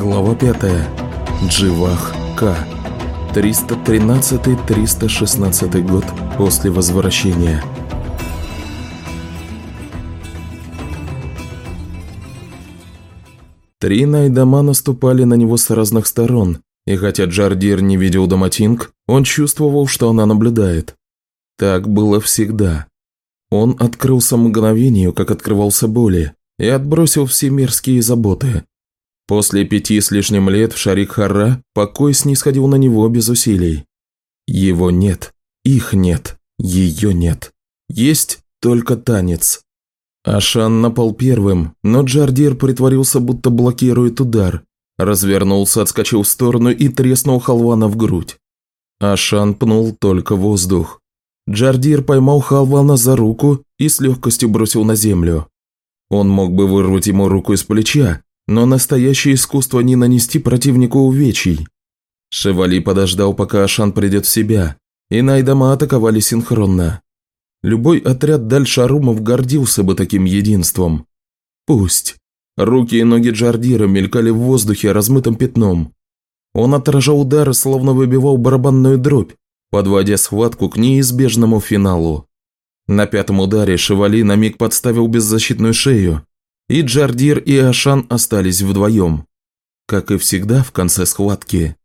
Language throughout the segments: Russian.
Глава 5. Дживах К. 313-316 год после возвращения. Три найдома наступали на него с разных сторон, и хотя Джардир не видел Даматинг, он чувствовал, что она наблюдает. Так было всегда. Он открылся мгновению, как открывался боли, и отбросил все мирские заботы. После пяти с лишним лет в Шарик-Хара покой снисходил на него без усилий. Его нет, их нет, ее нет. Есть только танец. Ашан напал первым, но Джардир притворился, будто блокирует удар. Развернулся, отскочил в сторону и треснул Халвана в грудь. Ашан пнул только воздух. Джардир поймал Халвана за руку и с легкостью бросил на землю. Он мог бы вырвать ему руку из плеча, но настоящее искусство не нанести противнику увечий. Шевали подождал, пока Ашан придет в себя, и Найдама атаковали синхронно. Любой отряд Дальшарумов гордился бы таким единством. Пусть. Руки и ноги Джардира мелькали в воздухе размытым пятном. Он отражал удары, словно выбивал барабанную дробь, подводя схватку к неизбежному финалу. На пятом ударе Шевали на миг подставил беззащитную шею, и Джардир и Ашан остались вдвоем. Как и всегда в конце схватки.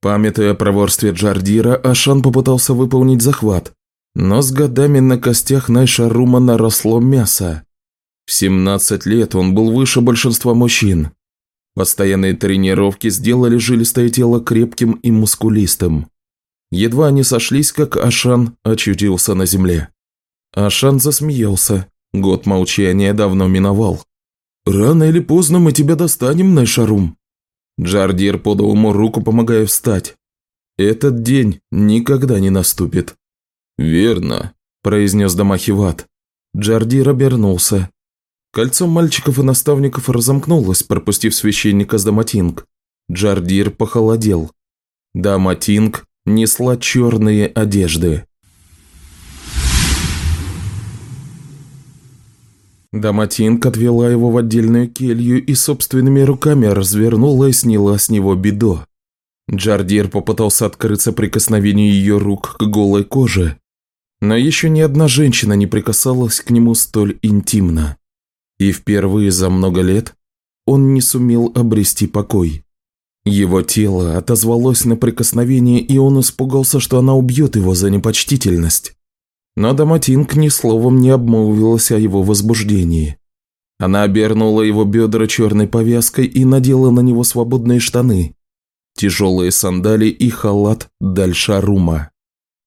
Памятуя о проворстве Джардира, Ашан попытался выполнить захват, но с годами на костях Найшарума наросло мясо. В 17 лет он был выше большинства мужчин. Постоянные тренировки сделали жилистое тело крепким и мускулистым. Едва они сошлись, как Ашан очутился на земле. Ашан засмеялся. Год молчания давно миновал. «Рано или поздно мы тебя достанем, Найшарум». Джардир подал ему руку, помогая встать. «Этот день никогда не наступит». «Верно», – произнес Дамахиват. Джардир обернулся. Кольцо мальчиков и наставников разомкнулось, пропустив священника с Даматинг. Джардир похолодел. Даматинг несла черные одежды. Даматинг отвела его в отдельную келью и собственными руками развернула и сняла с него бедо. Джардир попытался открыться прикосновению ее рук к голой коже, но еще ни одна женщина не прикасалась к нему столь интимно. И впервые за много лет он не сумел обрести покой. Его тело отозвалось на прикосновение, и он испугался, что она убьет его за непочтительность. Но Даматинг ни словом не обмолвилась о его возбуждении. Она обернула его бедра черной повязкой и надела на него свободные штаны, тяжелые сандали и халат Дальшарума.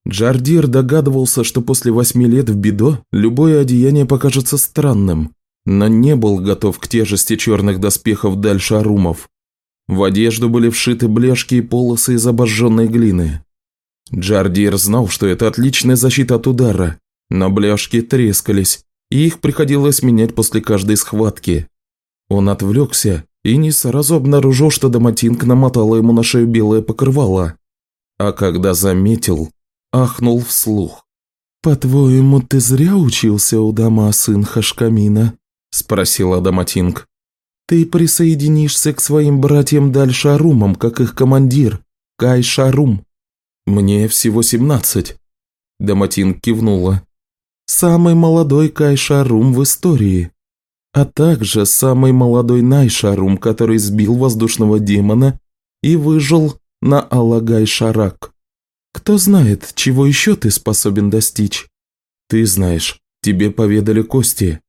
Джардир догадывался, что после восьми лет в Бидо любое одеяние покажется странным, но не был готов к тяжести черных доспехов Дальшарумов. В одежду были вшиты бляшки и полосы из обожженной глины. Джардир знал, что это отличная защита от удара, но бляшки трескались, и их приходилось менять после каждой схватки. Он отвлекся и не сразу обнаружил, что Даматинг намотала ему на шею белое покрывало. А когда заметил, ахнул вслух. «По-твоему, ты зря учился у дома сын Хашкамина?» – спросила Даматинг. «Ты присоединишься к своим братьям Дальшарумам, как их командир, Кай Шарум. «Мне всего семнадцать». Даматин кивнула. «Самый молодой Кайшарум в истории, а также самый молодой Найшарум, который сбил воздушного демона и выжил на Алагай-Шарак. Кто знает, чего еще ты способен достичь?» «Ты знаешь, тебе поведали кости».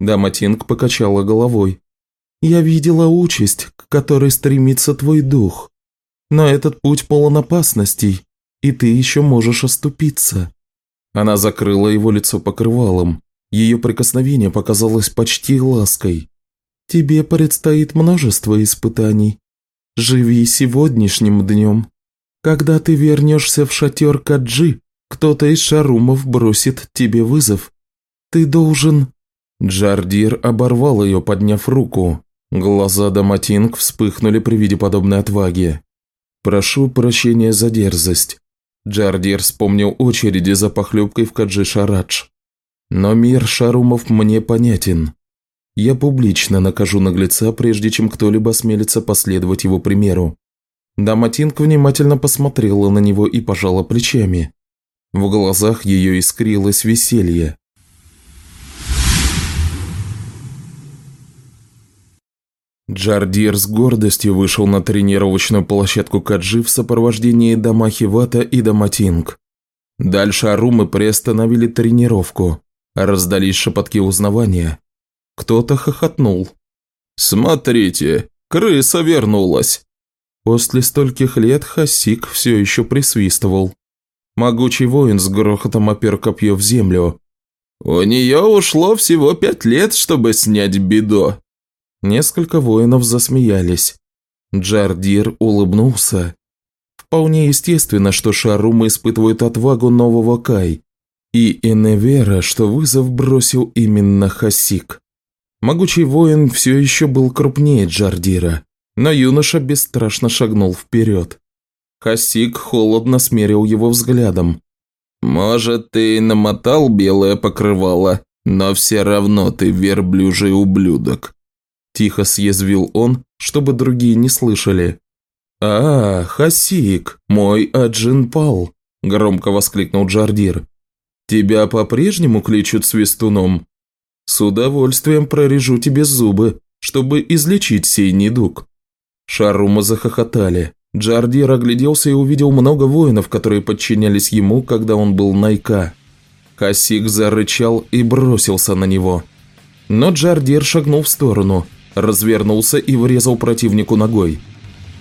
Даматинг покачала головой. «Я видела участь, к которой стремится твой дух. Но этот путь полон опасностей, и ты еще можешь оступиться». Она закрыла его лицо покрывалом. Ее прикосновение показалось почти лаской. «Тебе предстоит множество испытаний. Живи сегодняшним днем. Когда ты вернешься в шатер Каджи, кто-то из шарумов бросит тебе вызов. Ты должен...» Джардир оборвал ее, подняв руку. Глаза Даматинг вспыхнули при виде подобной отваги. «Прошу прощения за дерзость. Джардир вспомнил очереди за похлебкой в Каджи Шарадж. Но мир шарумов мне понятен. Я публично накажу наглеца, прежде чем кто-либо осмелится последовать его примеру». Дама Тинг внимательно посмотрела на него и пожала плечами. В глазах ее искрилось веселье. Джардир с гордостью вышел на тренировочную площадку Каджи в сопровождении Дамахи Вата и Даматинг. Дальше Арумы приостановили тренировку, раздались шепотки узнавания. Кто-то хохотнул. «Смотрите, крыса вернулась!» После стольких лет Хасик все еще присвистывал. Могучий воин с грохотом опер копье в землю. «У нее ушло всего пять лет, чтобы снять бедо!» Несколько воинов засмеялись. Джардир улыбнулся. Вполне естественно, что Шарумы испытывают отвагу нового Кай. И Эневера, что вызов бросил именно Хасик. Могучий воин все еще был крупнее Джардира, но юноша бесстрашно шагнул вперед. Хасик холодно смерил его взглядом. «Может, ты намотал белое покрывало, но все равно ты верблюжий ублюдок. Тихо съязвил он, чтобы другие не слышали. «А, Хасик, мой Аджин пал!» – громко воскликнул Джардир. «Тебя по-прежнему кличут свистуном? С удовольствием прорежу тебе зубы, чтобы излечить сей недуг». Шарума захохотали. Джардир огляделся и увидел много воинов, которые подчинялись ему, когда он был Найка. Хасик зарычал и бросился на него. Но Джардир шагнул в сторону – развернулся и врезал противнику ногой.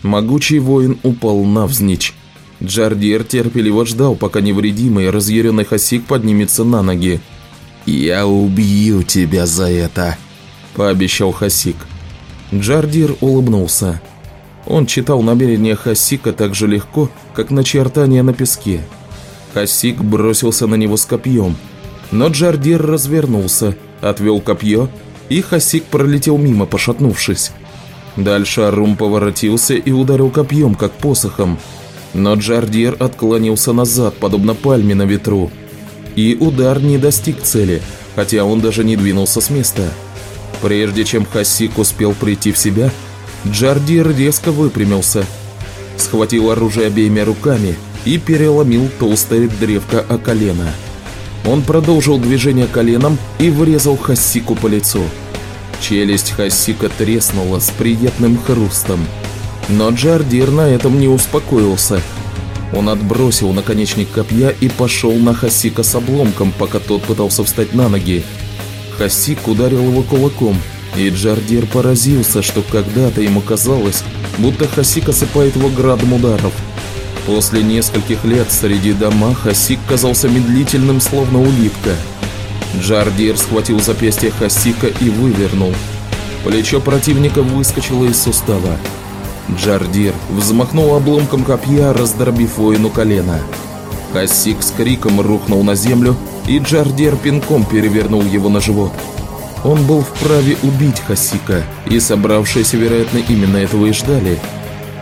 Могучий воин упал навзничь. Джардир терпеливо ждал, пока невредимый разъяренный Хасик поднимется на ноги. «Я убью тебя за это», – пообещал Хасик. Джардир улыбнулся. Он читал намерения Хасика так же легко, как начертания на песке. Хасик бросился на него с копьем, но Джардир развернулся, отвел копье и Хасик пролетел мимо, пошатнувшись. Дальше Арум поворотился и ударил копьем, как посохом. Но Джардир отклонился назад, подобно пальме на ветру. И удар не достиг цели, хотя он даже не двинулся с места. Прежде чем Хасик успел прийти в себя, Джардир резко выпрямился, схватил оружие обеими руками и переломил толстое древко о колено. Он продолжил движение коленом и врезал Хасику по лицу. Челюсть Хасика треснула с приятным хрустом. Но Джардир на этом не успокоился. Он отбросил наконечник копья и пошел на Хасика с обломком, пока тот пытался встать на ноги. Хасик ударил его кулаком, и Джардир поразился, что когда-то ему казалось, будто Хасик осыпает его градом ударов. После нескольких лет среди дома Хасик казался медлительным, словно улитка – Джардир схватил запястье Хасика и вывернул. Плечо противника выскочило из сустава. Джардир взмахнул обломком копья, раздробив воину колено. Хасик с криком рухнул на землю, и Джардир пинком перевернул его на живот. Он был вправе убить Хасика, и собравшиеся, вероятно, именно этого и ждали.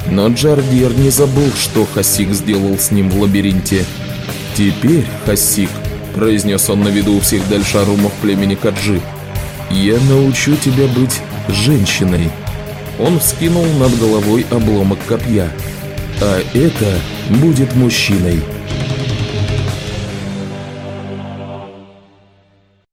Но Джардир не забыл, что Хасик сделал с ним в лабиринте. Теперь Хасик – произнес он на виду у всех дальшарумов племени Каджи. «Я научу тебя быть женщиной». Он вскинул над головой обломок копья. «А это будет мужчиной».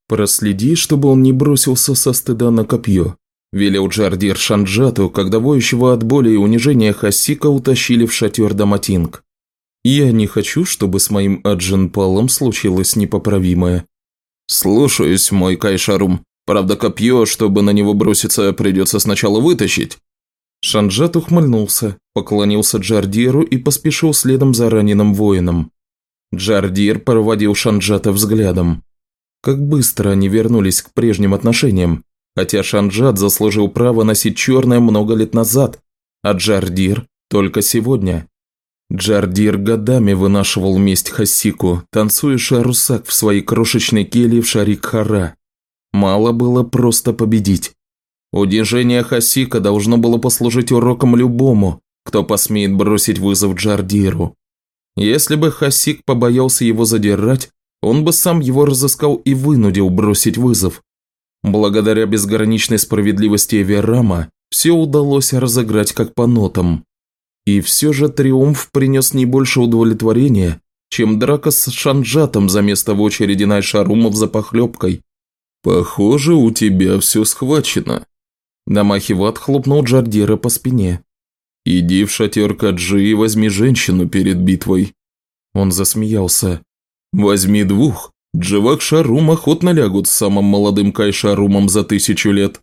«Проследи, чтобы он не бросился со стыда на копье», – велел Джардир Шанджату, когда воющего от боли и унижения Хасика утащили в шатер Даматинг. Я не хочу, чтобы с моим Аджинпалом случилось непоправимое. Слушаюсь, мой Кайшарум. Правда, копье, чтобы на него броситься, придется сначала вытащить. Шанджат ухмыльнулся, поклонился Джардиру и поспешил следом за раненым воином. Джардир проводил Шанджата взглядом. Как быстро они вернулись к прежним отношениям, хотя Шанджат заслужил право носить черное много лет назад, а Джардир только сегодня. Джардир годами вынашивал месть Хасику, танцуя шарусак в своей крошечной келье в Шарик-Хара. Мало было просто победить. Удержение Хасика должно было послужить уроком любому, кто посмеет бросить вызов Джардиру. Если бы Хасик побоялся его задирать, он бы сам его разыскал и вынудил бросить вызов. Благодаря безграничной справедливости Эверама все удалось разыграть как по нотам. И все же триумф принес не больше удовлетворения, чем драка с Шанджатом за место в очереди на Шарумов за похлебкой. «Похоже, у тебя все схвачено». Намахиват хлопнул Джардира по спине. «Иди в шатер Каджи и возьми женщину перед битвой». Он засмеялся. «Возьми двух. Дживак Шарум охотно лягут с самым молодым Кайшарумом за тысячу лет».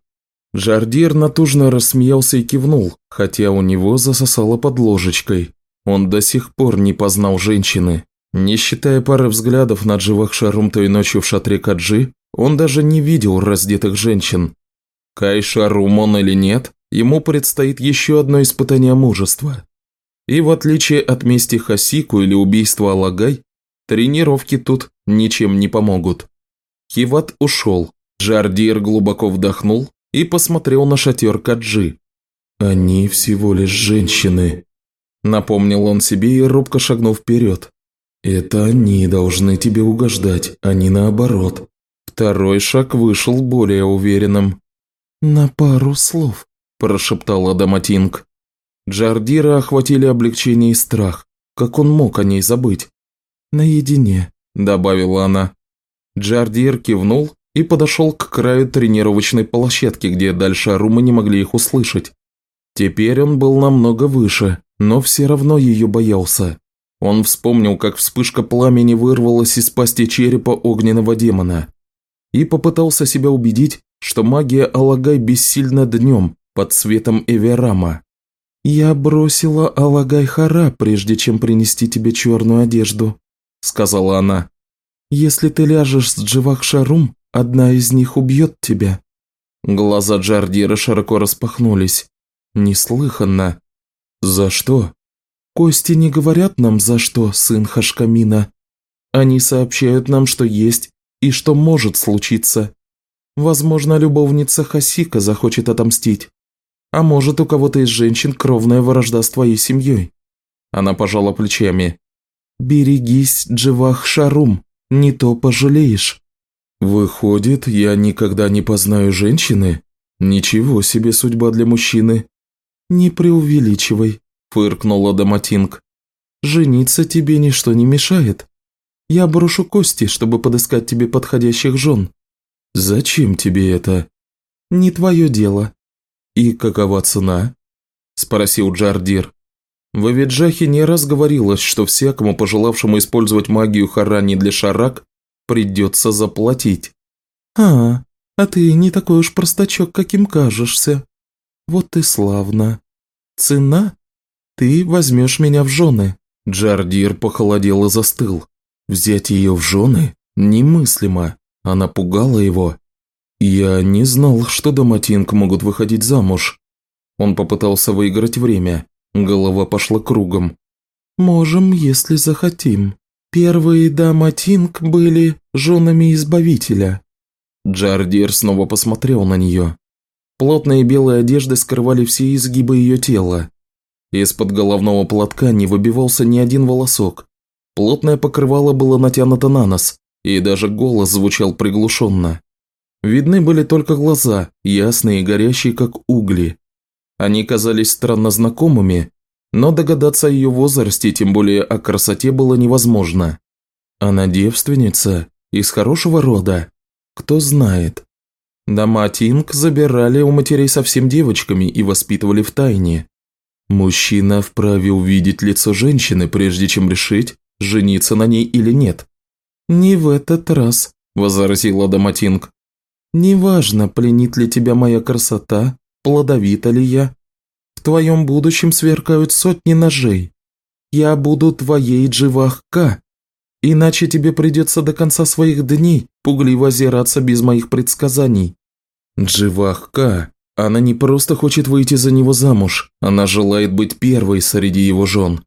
Жардир натужно рассмеялся и кивнул, хотя у него засосало под ложечкой. Он до сих пор не познал женщины. Не считая пары взглядов на Дживах Шарум той ночью в шатре Каджи, он даже не видел раздетых женщин. Кайшарум он или нет, ему предстоит еще одно испытание мужества. И в отличие от мести Хасику или убийства Алагай, тренировки тут ничем не помогут. Хиват ушел, Жардир глубоко вдохнул и посмотрел на шатер Каджи. «Они всего лишь женщины», – напомнил он себе и робко шагнул вперед. «Это они должны тебе угождать, а не наоборот». Второй шаг вышел более уверенным. «На пару слов», – прошептала Даматинг. Джардира охватили облегчение и страх. Как он мог о ней забыть? «Наедине», – добавила она. Джардир кивнул и подошел к краю тренировочной площадки, где дальше Арумы не могли их услышать. Теперь он был намного выше, но все равно ее боялся. Он вспомнил, как вспышка пламени вырвалась из пасти черепа огненного демона. И попытался себя убедить, что магия Алагай бессильна днем, под светом Эверама. «Я бросила Алагай Хара, прежде чем принести тебе черную одежду», – сказала она. «Если ты ляжешь с Дживахшарум, одна из них убьет тебя». Глаза Джардира широко распахнулись. Неслыханно. «За что?» «Кости не говорят нам, за что, сын Хашкамина. Они сообщают нам, что есть и что может случиться. Возможно, любовница Хасика захочет отомстить. А может, у кого-то из женщин кровная вражда с твоей семьей?» Она пожала плечами. «Берегись, Дживах Шарум, не то пожалеешь». «Выходит, я никогда не познаю женщины? Ничего себе судьба для мужчины». «Не преувеличивай», – фыркнула Даматинг. «Жениться тебе ничто не мешает. Я брошу кости, чтобы подыскать тебе подходящих жен». «Зачем тебе это?» «Не твое дело. «И какова цена?» – спросил Джардир. В Авиджахе не раз говорилось, что всякому, пожелавшему использовать магию Харани для шарак, придется заплатить. «А, а ты не такой уж простачок, каким кажешься. Вот и славно. Цена? Ты возьмешь меня в жены». Джардир похолодел и застыл. Взять ее в жены? Немыслимо. Она пугала его. «Я не знал, что Даматинг могут выходить замуж». Он попытался выиграть время. Голова пошла кругом. «Можем, если захотим. Первые Даматинг были женами Избавителя». Джардир снова посмотрел на нее. Плотные белые одежды скрывали все изгибы ее тела. Из-под головного платка не выбивался ни один волосок. Плотное покрывало было натянуто на нос, и даже голос звучал приглушенно. Видны были только глаза, ясные и горящие, как угли. Они казались странно знакомыми, но догадаться о ее возрасте, тем более о красоте, было невозможно. Она девственница, из хорошего рода, кто знает. Дома Тинг забирали у матерей совсем девочками и воспитывали в тайне. Мужчина вправе увидеть лицо женщины, прежде чем решить, жениться на ней или нет. «Не в этот раз», – возразила Даматинг. Неважно, пленит ли тебя моя красота, плодовита ли я. Твоем будущем сверкают сотни ножей. Я буду твоей Дживахка. Иначе тебе придется до конца своих дней пугливо озираться без моих предсказаний. Дживахка. Она не просто хочет выйти за него замуж, она желает быть первой среди его жен.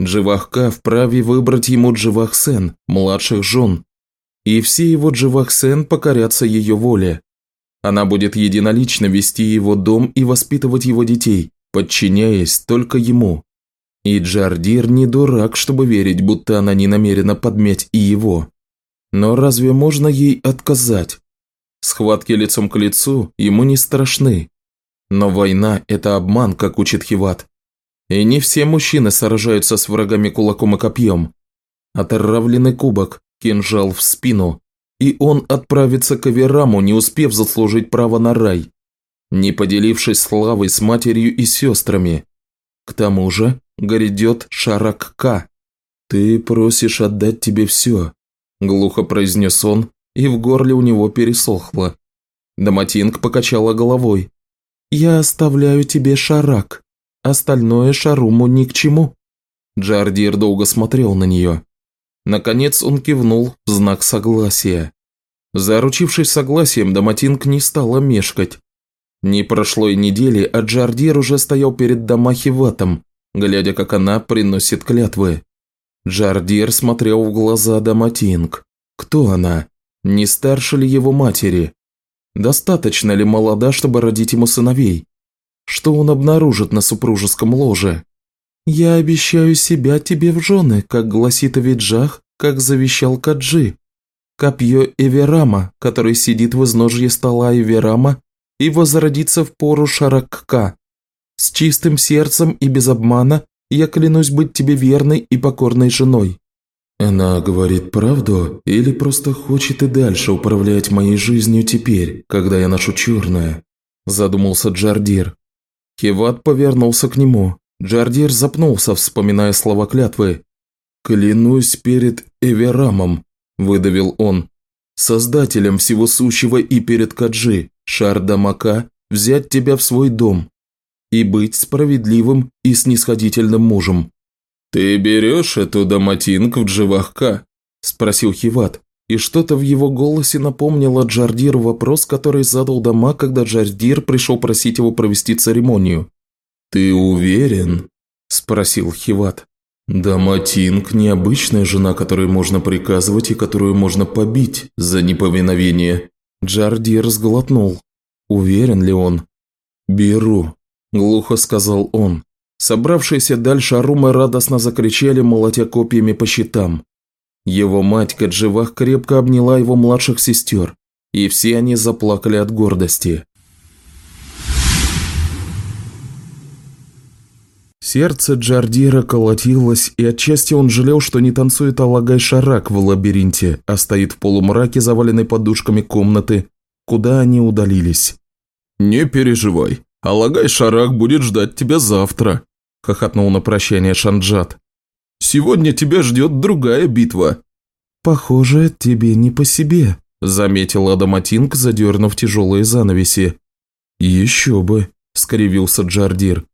Дживахка вправе выбрать ему Дживахсен, младших жен, и все его Дживахсен покорятся ее воле. Она будет единолично вести его дом и воспитывать его детей, подчиняясь только ему. И Джардир не дурак, чтобы верить, будто она не намерена подмять и его. Но разве можно ей отказать? Схватки лицом к лицу ему не страшны. Но война – это обман, как учит Хиват. И не все мужчины сражаются с врагами кулаком и копьем. Отравленный кубок, кинжал в спину, и он отправится к Авераму, не успев заслужить право на рай, не поделившись славой с матерью и сестрами. К тому же грядет Шаракка. «Ты просишь отдать тебе все», – глухо произнес он, и в горле у него пересохло. Даматинг покачала головой. «Я оставляю тебе Шарак. Остальное Шаруму ни к чему». Джардир долго смотрел на нее. Наконец он кивнул в знак согласия. Заручившись согласием, Даматинг не стала мешкать. Не прошло и недели, а Джардир уже стоял перед Дамахиватом, глядя, как она приносит клятвы. Джардир смотрел в глаза Даматинг. Кто она? Не старше ли его матери? Достаточно ли молода, чтобы родить ему сыновей? Что он обнаружит на супружеском ложе? «Я обещаю себя тебе в жены, как гласит Авиджах, как завещал Каджи. Копье Эверама, который сидит в изножье стола Эверама и возродится в пору Шаракка. С чистым сердцем и без обмана я клянусь быть тебе верной и покорной женой». «Она говорит правду или просто хочет и дальше управлять моей жизнью теперь, когда я ношу черное?» – задумался Джардир. Хиват повернулся к нему. Джардир запнулся, вспоминая слова клятвы. «Клянусь перед Эверамом», – выдавил он, – «создателем всего сущего и перед Каджи, Шардамака, взять тебя в свой дом и быть справедливым и снисходительным мужем». «Ты берешь эту Даматинг в Дживахка?» – спросил Хиват, и что-то в его голосе напомнило Джардиру вопрос, который задал Дама, когда Джардир пришел просить его провести церемонию. «Ты уверен?» – спросил Хиват. «Да Матинг – необычная жена, которой можно приказывать и которую можно побить за неповиновение». Джардир сглотнул. Уверен ли он? «Беру», – глухо сказал он. Собравшиеся дальше Арумы радостно закричали, молотя копьями по щитам. Его мать Кадживах крепко обняла его младших сестер, и все они заплакали от гордости. Сердце Джардира колотилось, и отчасти он жалел, что не танцует Алагай-Шарак в лабиринте, а стоит в полумраке, заваленной подушками комнаты, куда они удалились. «Не переживай, Алагай-Шарак будет ждать тебя завтра», – хохотнул на прощание Шанджат. «Сегодня тебя ждет другая битва». «Похоже, тебе не по себе», – заметил Адаматинг, задернув тяжелые занавеси. «Еще бы», – скривился Джардир.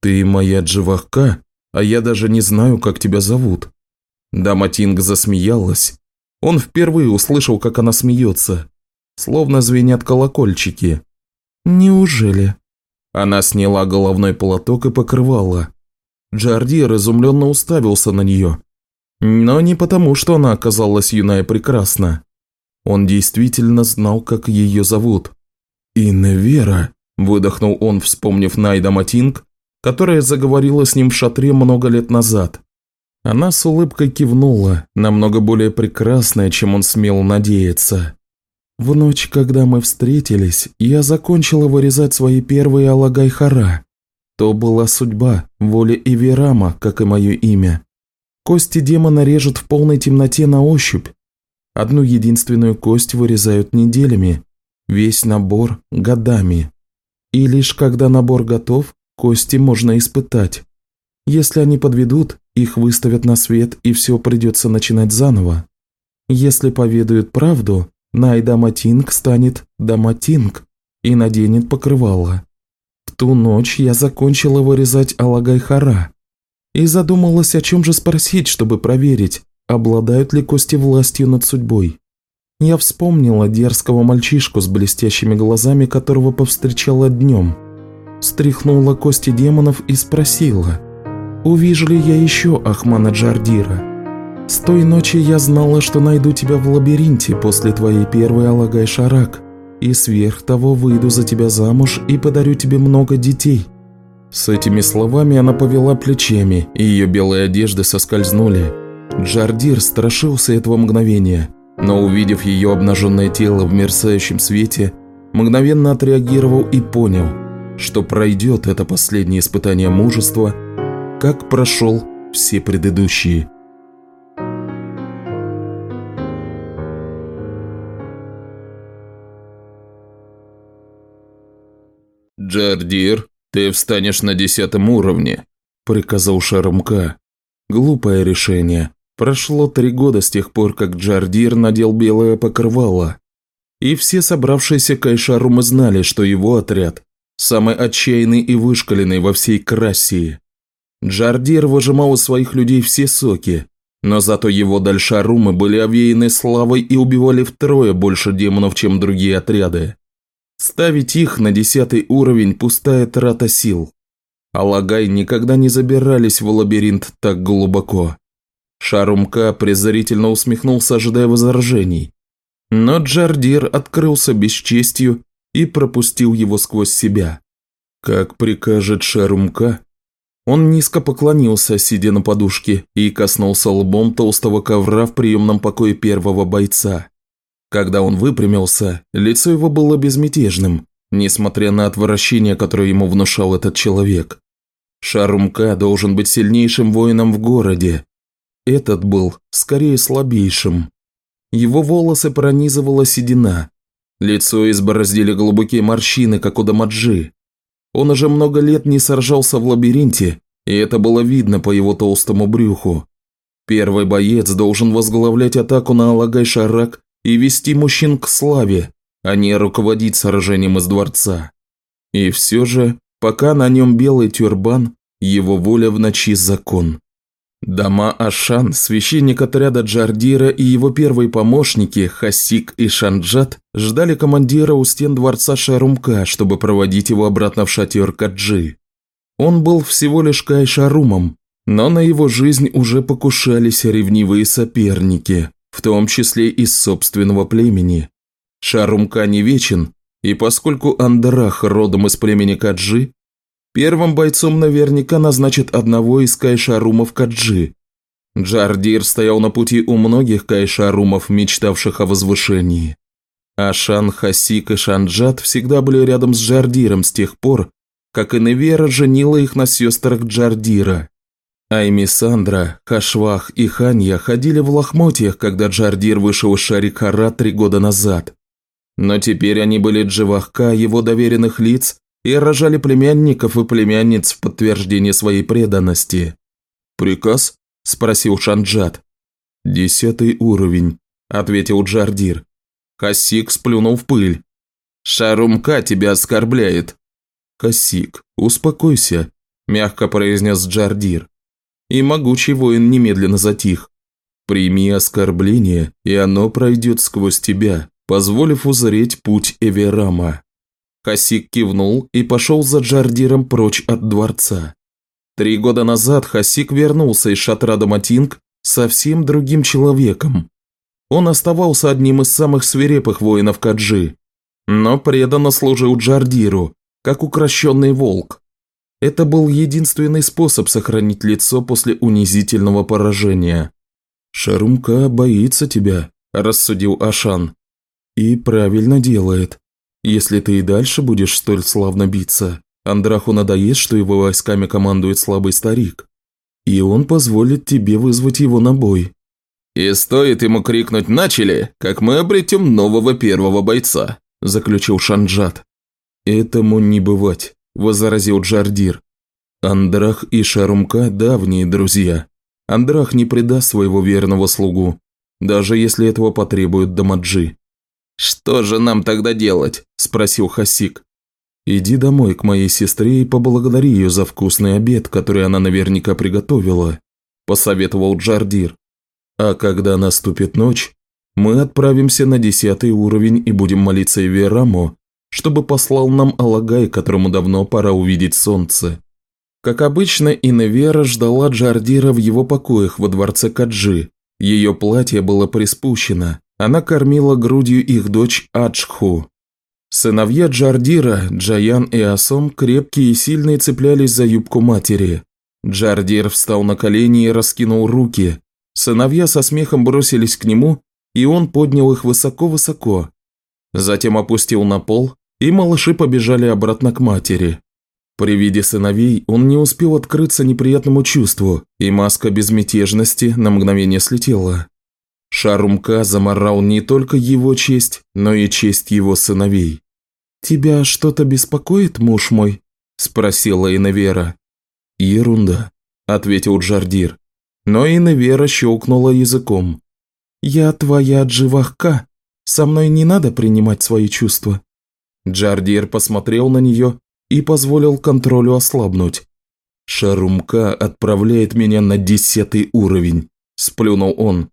«Ты моя Дживахка, а я даже не знаю, как тебя зовут». Дама Тинг засмеялась. Он впервые услышал, как она смеется. Словно звенят колокольчики. «Неужели?» Она сняла головной платок и покрывала. Джардир изумленно уставился на нее. Но не потому, что она оказалась юна и прекрасна. Он действительно знал, как ее зовут. «Инвера», – выдохнул он, вспомнив Найда Матинг, которая заговорила с ним в шатре много лет назад. Она с улыбкой кивнула, намного более прекрасная, чем он смел надеяться. В ночь, когда мы встретились, я закончила вырезать свои первые алагай-хара. То была судьба, воля Иверама, как и мое имя. Кости демона режут в полной темноте на ощупь. Одну единственную кость вырезают неделями, весь набор – годами. И лишь когда набор готов, Кости можно испытать. Если они подведут, их выставят на свет, и все придется начинать заново. Если поведают правду, Найдаматинг станет Даматинг и наденет покрывало. В ту ночь я закончила вырезать Алагайхара и задумалась, о чем же спросить, чтобы проверить, обладают ли кости властью над судьбой. Я вспомнила дерзкого мальчишку с блестящими глазами, которого повстречала днем – стряхнула кости демонов и спросила, «Увижу ли я еще Ахмана Джардира? С той ночи я знала, что найду тебя в лабиринте после твоей первой Алагай-Шарак, и сверх того выйду за тебя замуж и подарю тебе много детей». С этими словами она повела плечами, и ее белые одежды соскользнули. Джардир страшился этого мгновения, но увидев ее обнаженное тело в мерцающем свете, мгновенно отреагировал и понял, что пройдет это последнее испытание мужества, как прошел все предыдущие. «Джардир, ты встанешь на десятом уровне», – приказал Шарумка. Глупое решение. Прошло три года с тех пор, как Джардир надел белое покрывало. И все собравшиеся Кайшарумы знали, что его отряд – самый отчаянный и вышкаленный во всей Крассии. Джардир выжимал у своих людей все соки, но зато его дальшарумы были овеяны славой и убивали втрое больше демонов, чем другие отряды. Ставить их на десятый уровень – пустая трата сил. Алагай никогда не забирались в лабиринт так глубоко. Шарумка презрительно усмехнулся, ожидая возражений. Но Джардир открылся бесчестью и пропустил его сквозь себя. «Как прикажет Шарумка?» Он низко поклонился, сидя на подушке, и коснулся лбом толстого ковра в приемном покое первого бойца. Когда он выпрямился, лицо его было безмятежным, несмотря на отвращение, которое ему внушал этот человек. Шарумка должен быть сильнейшим воином в городе. Этот был скорее слабейшим. Его волосы пронизывала седина. Лицо избороздили глубокие морщины, как у Дамаджи. Он уже много лет не сражался в лабиринте, и это было видно по его толстому брюху. Первый боец должен возглавлять атаку на Алагай-Шарак и вести мужчин к славе, а не руководить сражением из дворца. И все же, пока на нем белый тюрбан, его воля в ночи закон. Дама Ашан, священник отряда Джардира и его первые помощники Хасик и Шанджат ждали командира у стен дворца Шарумка, чтобы проводить его обратно в шатер Каджи. Он был всего лишь Кайшарумом, но на его жизнь уже покушались ревнивые соперники в том числе из собственного племени. Шарумка не вечен, и поскольку Андрах родом из племени Каджи, первым бойцом наверняка назначат одного из кайшарумов Каджи. Джардир стоял на пути у многих кайшарумов, мечтавших о возвышении. Ашан, Хасик и Шанджат всегда были рядом с Джардиром с тех пор, как Иневера женила их на сестрах Джардира. Айми Сандра, Хашвах и Ханья ходили в лохмотьях, когда Джардир вышел из Шарикара три года назад. Но теперь они были Дживахка, его доверенных лиц, и рожали племянников и племянниц в подтверждение своей преданности. «Приказ?» – спросил Шанджат. «Десятый уровень», – ответил Джардир. Хасик сплюнул в пыль. «Шарумка тебя оскорбляет». «Хасик, успокойся», – мягко произнес Джардир и могучий воин немедленно затих. «Прими оскорбление, и оно пройдет сквозь тебя, позволив узреть путь Эверама». Хасик кивнул и пошел за Джардиром прочь от дворца. Три года назад Хасик вернулся из шатра Даматинг совсем другим человеком. Он оставался одним из самых свирепых воинов Каджи, но преданно служил Джардиру, как укращенный волк. Это был единственный способ сохранить лицо после унизительного поражения. «Шарумка боится тебя», – рассудил Ашан. «И правильно делает. Если ты и дальше будешь столь славно биться, Андраху надоест, что его войсками командует слабый старик. И он позволит тебе вызвать его на бой». «И стоит ему крикнуть «начали», как мы обретем нового первого бойца», – заключил Шанджат. «Этому не бывать», – возразил Джардир. «Андрах и Шарумка – давние друзья. Андрах не предаст своего верного слугу, даже если этого потребует Дамаджи». «Что же нам тогда делать?» – спросил Хасик. «Иди домой к моей сестре и поблагодари ее за вкусный обед, который она наверняка приготовила», – посоветовал Джардир. «А когда наступит ночь, мы отправимся на десятый уровень и будем молиться Эвераму, чтобы послал нам Алагай, которому давно пора увидеть солнце. Как обычно, Иневера ждала Джардира в его покоях во дворце Каджи. Ее платье было приспущено, она кормила грудью их дочь Аджху. Сыновья Джардира, Джаян и Асом, крепкие и сильные, цеплялись за юбку матери. Джардир встал на колени и раскинул руки. Сыновья со смехом бросились к нему и он поднял их высоко-высоко. Затем опустил на пол, и малыши побежали обратно к матери. При виде сыновей он не успел открыться неприятному чувству, и маска безмятежности на мгновение слетела. Шарумка заморал не только его честь, но и честь его сыновей. «Тебя что-то беспокоит, муж мой?» – спросила Иневера. «Ерунда», – ответил Джардир. Но Иневера щелкнула языком. «Я твоя Дживахка. Со мной не надо принимать свои чувства». Джардир посмотрел на нее и позволил контролю ослабнуть. «Шарумка отправляет меня на десятый уровень», – сплюнул он.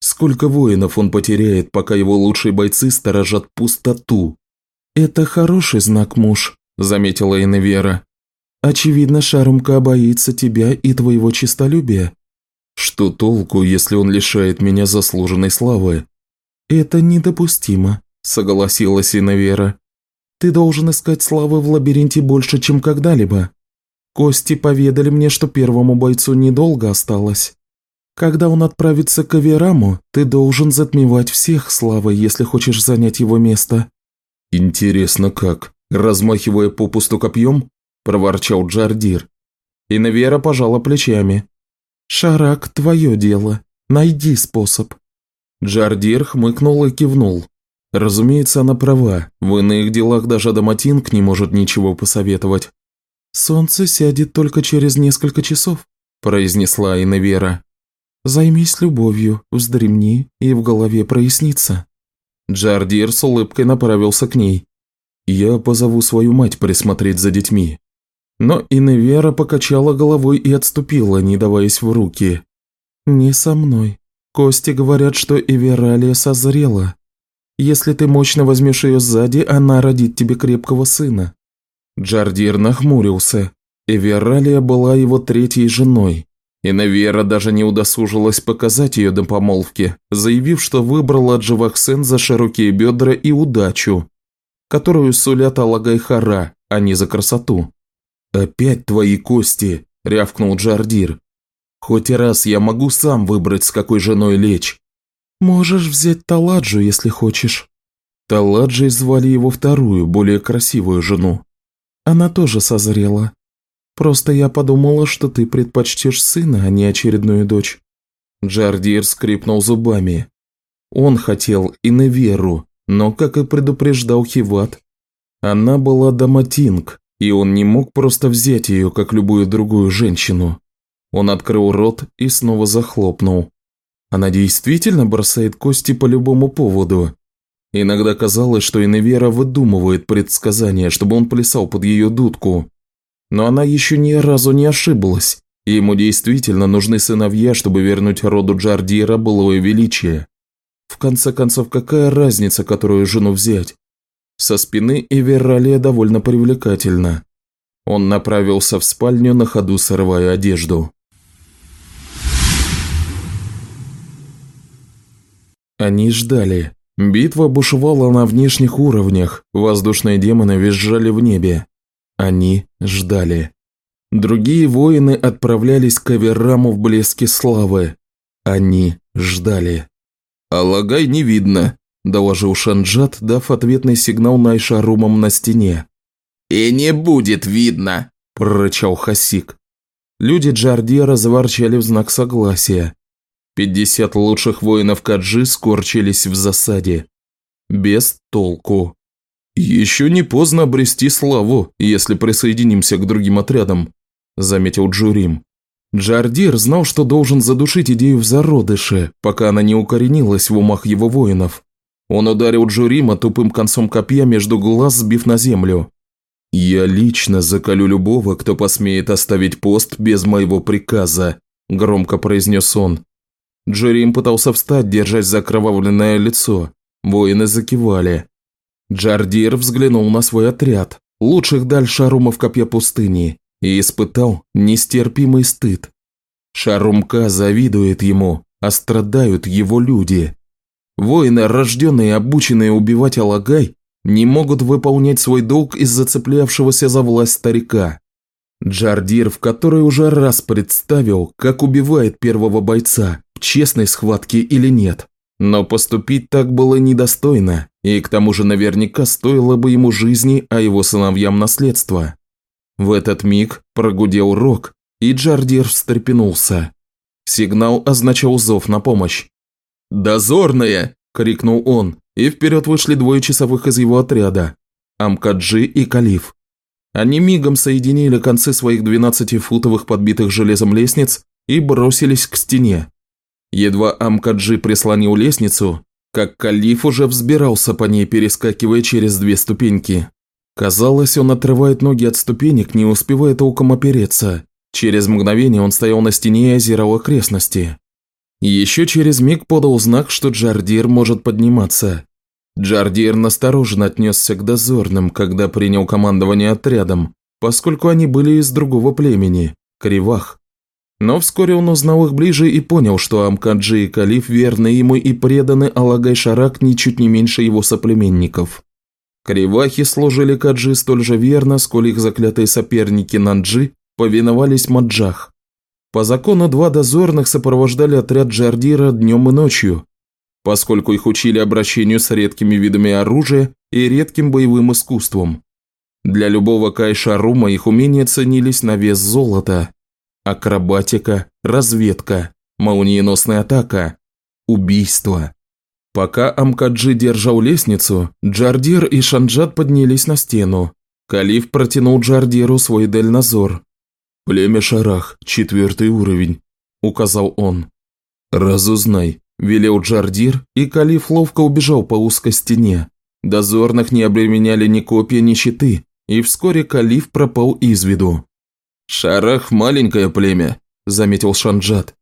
«Сколько воинов он потеряет, пока его лучшие бойцы сторожат пустоту?» «Это хороший знак, муж», – заметила Иневера. «Очевидно, Шарумка боится тебя и твоего честолюбия». «Что толку, если он лишает меня заслуженной славы?» «Это недопустимо», – согласилась Иневера. «Ты должен искать славы в лабиринте больше, чем когда-либо. Кости поведали мне, что первому бойцу недолго осталось. Когда он отправится к Авераму, ты должен затмевать всех славой, если хочешь занять его место». «Интересно как? Размахивая попусту копьем?» – проворчал Джардир. И Навера пожала плечами. «Шарак, твое дело. Найди способ». Джардир хмыкнул и кивнул. Разумеется, она права. В иных делах даже Даматинг не может ничего посоветовать. «Солнце сядет только через несколько часов», – произнесла Иневера. «Займись любовью, вздремни, и в голове прояснится». Джардир с улыбкой направился к ней. «Я позову свою мать присмотреть за детьми». Но Иневера покачала головой и отступила, не даваясь в руки. «Не со мной. Кости говорят, что Эвералия созрела. Если ты мощно возьмешь ее сзади, она родит тебе крепкого сына». Джардир нахмурился. Эвералия была его третьей женой. Инавера даже не удосужилась показать ее до помолвки, заявив, что выбрала Джавахсен за широкие бедра и удачу, которую сулят Алагайхара, а не за красоту. «Опять твои кости!» – рявкнул Джардир. «Хоть раз я могу сам выбрать, с какой женой лечь». «Можешь взять Таладжу, если хочешь». Таладжей звали его вторую, более красивую жену. Она тоже созрела, Просто я подумала, что ты предпочтешь сына, а не очередную дочь». Джардир скрипнул зубами. Он хотел и на веру, но, как и предупреждал Хиват, она была Даматинг, и он не мог просто взять ее, как любую другую женщину. Он открыл рот и снова захлопнул. Она действительно бросает кости по любому поводу. Иногда казалось, что Иневера выдумывает предсказания, чтобы он плясал под ее дудку. Но она еще ни разу не ошиблась, и ему действительно нужны сыновья, чтобы вернуть роду Джардира былое величие. В конце концов, какая разница, которую жену взять? Со спины Эвералия довольно привлекательна. Он направился в спальню, на ходу срывая одежду. Они ждали. Битва бушевала на внешних уровнях, воздушные демоны визжали в небе. Они ждали. Другие воины отправлялись к Авераму в блеске славы. Они ждали. «Алагай не видно», – доложил Шанджат, дав ответный сигнал Найшарумам на стене. «И не будет видно», – прорычал Хасик. Люди Джардира заворчали в знак согласия. Пятьдесят лучших воинов Каджи скорчились в засаде. Без толку. «Еще не поздно обрести славу, если присоединимся к другим отрядам», – заметил Джурим. Джардир знал, что должен задушить идею в зародыше, пока она не укоренилась в умах его воинов. Он ударил Джурима тупым концом копья между глаз, сбив на землю. «Я лично заколю любого, кто посмеет оставить пост без моего приказа», – громко произнес он. Джурим пытался встать, держась за лицо. Воины закивали. Джардир взглянул на свой отряд, лучших даль в копье пустыни, и испытал нестерпимый стыд. Шарумка завидует ему, а страдают его люди. Воины, рожденные и обученные убивать Алагай, не могут выполнять свой долг из зацеплявшегося за власть старика. Джардир в который уже раз представил, как убивает первого бойца, честной схватке или нет. Но поступить так было недостойно, и к тому же наверняка стоило бы ему жизни, а его сыновьям наследства. В этот миг прогудел рог, и Джардир встрепенулся. Сигнал означал зов на помощь. «Дозорные!» – крикнул он, и вперед вышли двое часовых из его отряда – Амкаджи и Калиф. Они мигом соединили концы своих 12-футовых подбитых железом лестниц и бросились к стене. Едва Амкаджи прислонил лестницу, как Калиф уже взбирался по ней, перескакивая через две ступеньки. Казалось, он отрывает ноги от ступенек, не успевая толком опереться. Через мгновение он стоял на стене и озирал окрестности. Еще через миг подал знак, что Джардир может подниматься. Джардир настороженно отнесся к дозорным, когда принял командование отрядом, поскольку они были из другого племени – Кривах. Но вскоре он узнал их ближе и понял, что Амкаджи и Калиф верны ему и преданы Алагай Шарак ничуть не меньше его соплеменников. Кривахи служили Каджи столь же верно, сколь их заклятые соперники Нанджи повиновались Маджах. По закону два дозорных сопровождали отряд Джардира днем и ночью, поскольку их учили обращению с редкими видами оружия и редким боевым искусством. Для любого кайшарума их умения ценились на вес золота. Акробатика, разведка, молниеносная атака, убийство. Пока Амкаджи держал лестницу, Джардир и Шанджат поднялись на стену. Калиф протянул Джардиру свой дальнозор. «Племя Шарах, четвертый уровень», – указал он. «Разузнай, Велел Джардир, и Калиф ловко убежал по узкой стене. Дозорных не обременяли ни копья, ни щиты, и вскоре Калиф пропал из виду. «Шарах – маленькое племя», – заметил Шанджат.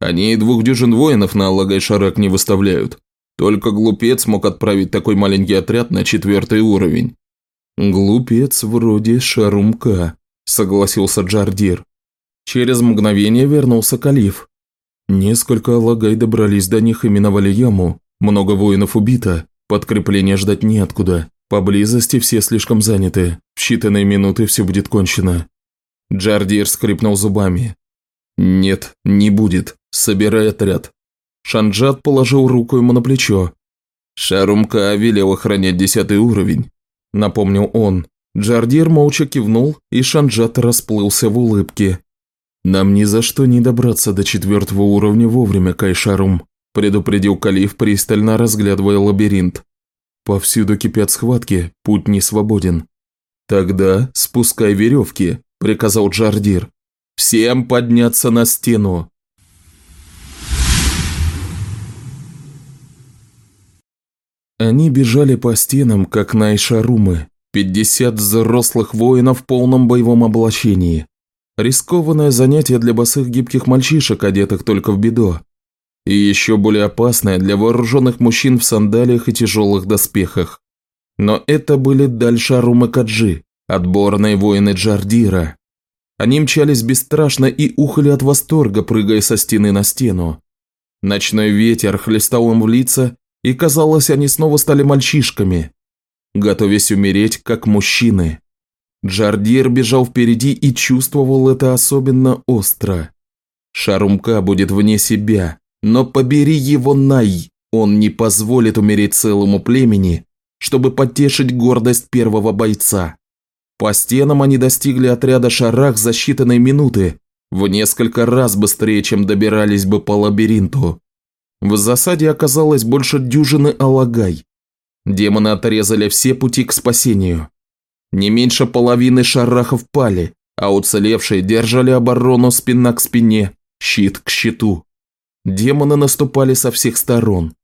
«Они и двух дюжин воинов на Аллагай-Шарак не выставляют. Только глупец мог отправить такой маленький отряд на четвертый уровень». «Глупец вроде Шарумка», – согласился Джардир. Через мгновение вернулся Калиф. Несколько Алагай добрались до них и миновали яму. Много воинов убито, подкрепления ждать неоткуда. Поблизости все слишком заняты. В считанные минуты все будет кончено. Джардир скрипнул зубами. «Нет, не будет. Собирай отряд». Шанджат положил руку ему на плечо. «Шарумка велел охранять десятый уровень», – напомнил он. Джардир молча кивнул, и Шанджат расплылся в улыбке. «Нам ни за что не добраться до четвертого уровня вовремя, Кайшарум», предупредил Калиф, пристально разглядывая лабиринт. «Повсюду кипят схватки, путь не свободен». «Тогда спускай веревки», – приказал Джардир. «Всем подняться на стену!» Они бежали по стенам, как найшарумы, пятьдесят взрослых воинов в полном боевом облачении. Рискованное занятие для босых гибких мальчишек, одетых только в бедо. И еще более опасное для вооруженных мужчин в сандалиях и тяжелых доспехах. Но это были Дальшарум и Каджи, отборные воины Джардира. Они мчались бесстрашно и ухали от восторга, прыгая со стены на стену. Ночной ветер хлестал им в лица, и казалось, они снова стали мальчишками, готовясь умереть, как мужчины. Джардир бежал впереди и чувствовал это особенно остро. Шарумка будет вне себя, но побери его Най, он не позволит умереть целому племени, чтобы потешить гордость первого бойца. По стенам они достигли отряда Шарах за считанные минуты, в несколько раз быстрее, чем добирались бы по лабиринту. В засаде оказалось больше дюжины алагай. Демоны отрезали все пути к спасению. Не меньше половины шарахов пали, а уцелевшие держали оборону спина к спине, щит к щиту. Демоны наступали со всех сторон.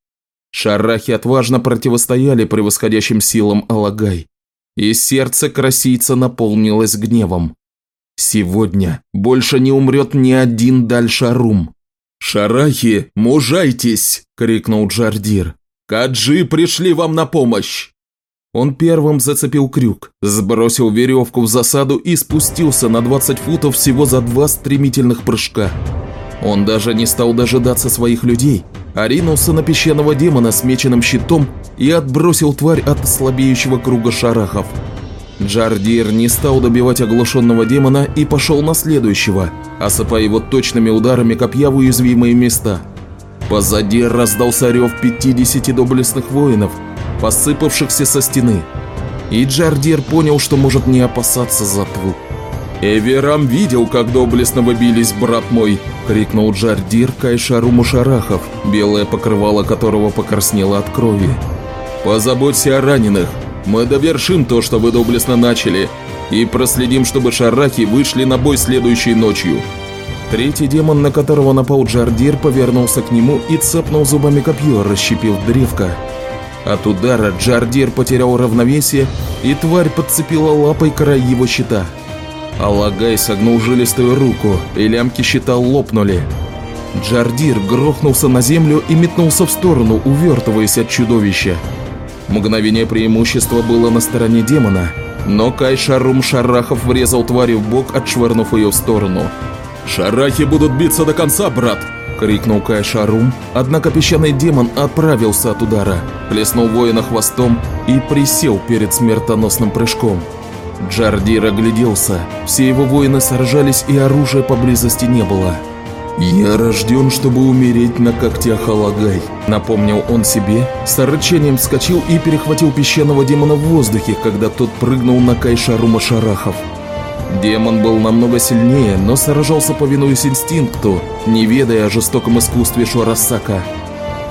Шарахи отважно противостояли превосходящим силам Алагай, и сердце красийца наполнилось гневом. Сегодня больше не умрет ни один Дальшарум. «Шарахи, мужайтесь!» – крикнул Джардир. «Каджи пришли вам на помощь!» Он первым зацепил крюк, сбросил веревку в засаду и спустился на 20 футов всего за два стремительных прыжка. Он даже не стал дожидаться своих людей, а на песчаного демона с меченым щитом и отбросил тварь от слабеющего круга шарахов. Джардир не стал добивать оглушенного демона и пошел на следующего, осыпая его точными ударами копья в уязвимые места – Позади раздался рев 50 доблестных воинов, посыпавшихся со стены. И Джардир понял, что может не опасаться за тву. «Эверам видел, как доблестно бились, брат мой!» – крикнул Джардир Кайшару Мушарахов, белое покрывало которого покраснело от крови. «Позаботься о раненых. Мы довершим то, что вы доблестно начали, и проследим, чтобы шарахи вышли на бой следующей ночью». Третий демон, на которого напал Джардир, повернулся к нему и цепнул зубами копье, расщепив древко. От удара Джардир потерял равновесие, и тварь подцепила лапой край его щита. Алагай согнул жилистую руку, и лямки щита лопнули. Джардир грохнулся на землю и метнулся в сторону, увертываясь от чудовища. Мгновение преимущества было на стороне демона, но Кай Шарум Шарахов врезал твари в бок, отшвырнув ее в сторону. «Шарахи будут биться до конца, брат!» – крикнул Кай Шарум, однако песчаный демон отправился от удара, плеснул воина хвостом и присел перед смертоносным прыжком. Джардир огляделся, все его воины сражались и оружия поблизости не было. «Я рожден, чтобы умереть на когтях Алагай», – напомнил он себе, с рычанием вскочил и перехватил песчаного демона в воздухе, когда тот прыгнул на Кайшарума Шарахов. Демон был намного сильнее, но сражался повинуясь инстинкту, не ведая о жестоком искусстве Шорасака.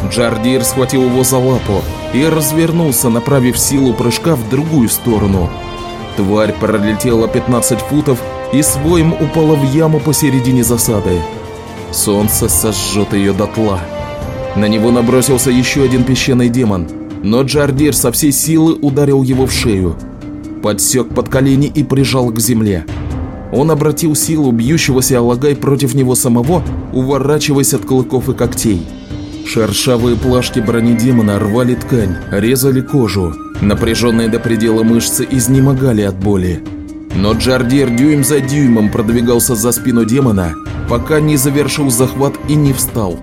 Джардир схватил его за лапу и развернулся, направив силу прыжка в другую сторону. Тварь пролетела 15 футов и своим упала в яму посередине засады. Солнце сожжет ее дотла. На него набросился еще один песчаный демон, но Джардир со всей силы ударил его в шею – подсек под колени и прижал к земле. Он обратил силу бьющегося Алагай против него самого, уворачиваясь от клыков и когтей. Шершавые плашки брони демона рвали ткань, резали кожу. Напряженные до предела мышцы изнемогали от боли. Но Джардир дюйм за дюймом продвигался за спину демона, пока не завершил захват и не встал.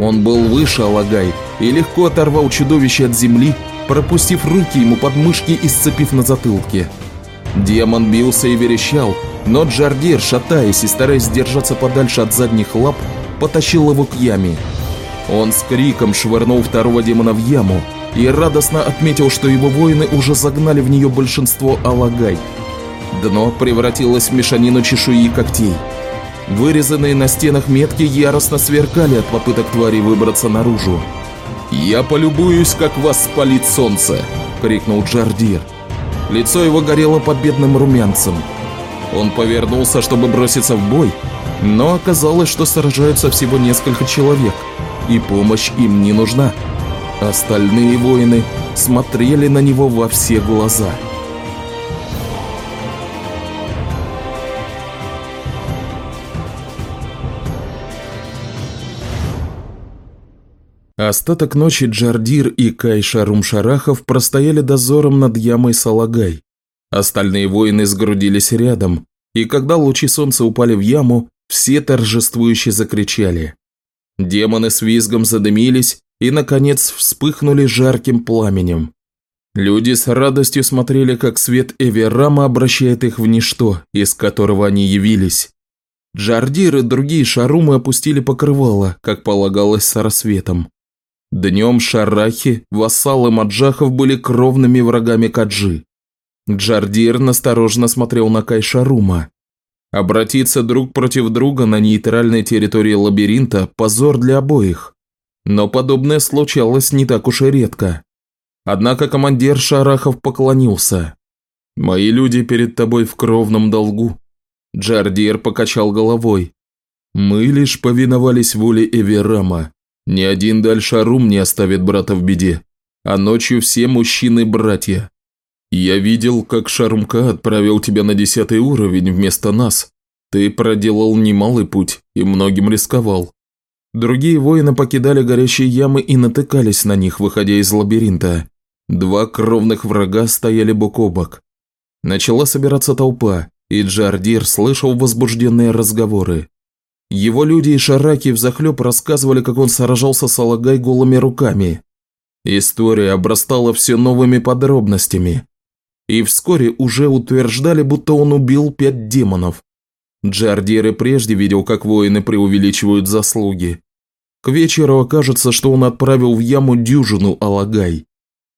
Он был выше Алагай и легко оторвал чудовище от земли, пропустив руки ему под мышки и сцепив на затылке. Демон бился и верещал, но Джардир, шатаясь и стараясь держаться подальше от задних лап, потащил его к яме. Он с криком швырнул второго демона в яму и радостно отметил, что его воины уже загнали в нее большинство алагай. Дно превратилось в мешанину чешуи и когтей. Вырезанные на стенах метки яростно сверкали от попыток твари выбраться наружу. «Я полюбуюсь, как вас спалит солнце!» – крикнул Джардир. Лицо его горело победным румянцем. Он повернулся, чтобы броситься в бой, но оказалось, что сражаются всего несколько человек, и помощь им не нужна. Остальные воины смотрели на него во все глаза – Остаток ночи Джардир и Кай Шарум-Шарахов простояли дозором над ямой Салагай. Остальные воины сгрудились рядом, и когда лучи солнца упали в яму, все торжествующе закричали. Демоны с визгом задымились и, наконец, вспыхнули жарким пламенем. Люди с радостью смотрели, как свет Эверама обращает их в ничто, из которого они явились. Джардир и другие шарумы опустили покрывало, как полагалось с рассветом. Днем шарахи, вассалы маджахов были кровными врагами Каджи. Джардир настороженно смотрел на Кайшарума. Обратиться друг против друга на нейтральной территории лабиринта – позор для обоих. Но подобное случалось не так уж и редко. Однако командир Шарахов поклонился. «Мои люди перед тобой в кровном долгу». Джардир покачал головой. «Мы лишь повиновались воле Эверама. Ни один Дальшарум не оставит брата в беде, а ночью все мужчины – братья. Я видел, как Шарумка отправил тебя на десятый уровень вместо нас. Ты проделал немалый путь и многим рисковал. Другие воины покидали горящие ямы и натыкались на них, выходя из лабиринта. Два кровных врага стояли бок о бок. Начала собираться толпа, и Джардир слышал возбужденные разговоры. Его люди и шараки взахлеб рассказывали, как он сражался с Алагай голыми руками. История обрастала все новыми подробностями. И вскоре уже утверждали, будто он убил пять демонов. Джардир прежде видел, как воины преувеличивают заслуги. К вечеру окажется, что он отправил в яму дюжину алагай.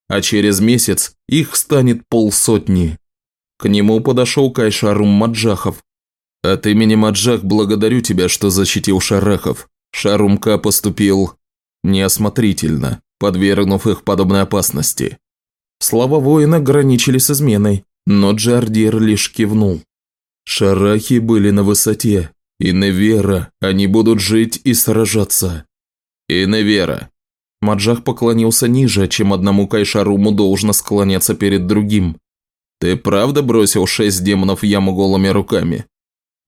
А через месяц их станет полсотни. К нему подошел Кайшарум Маджахов. «От имени Маджах благодарю тебя, что защитил Шарахов. Шарумка поступил неосмотрительно, подвергнув их подобной опасности». Слова воина граничили с изменой, но Джардир лишь кивнул. Шарахи были на высоте, и Невера, они будут жить и сражаться. И Невера. Маджах поклонился ниже, чем одному Кайшаруму должно склоняться перед другим. Ты правда бросил шесть демонов в яму голыми руками?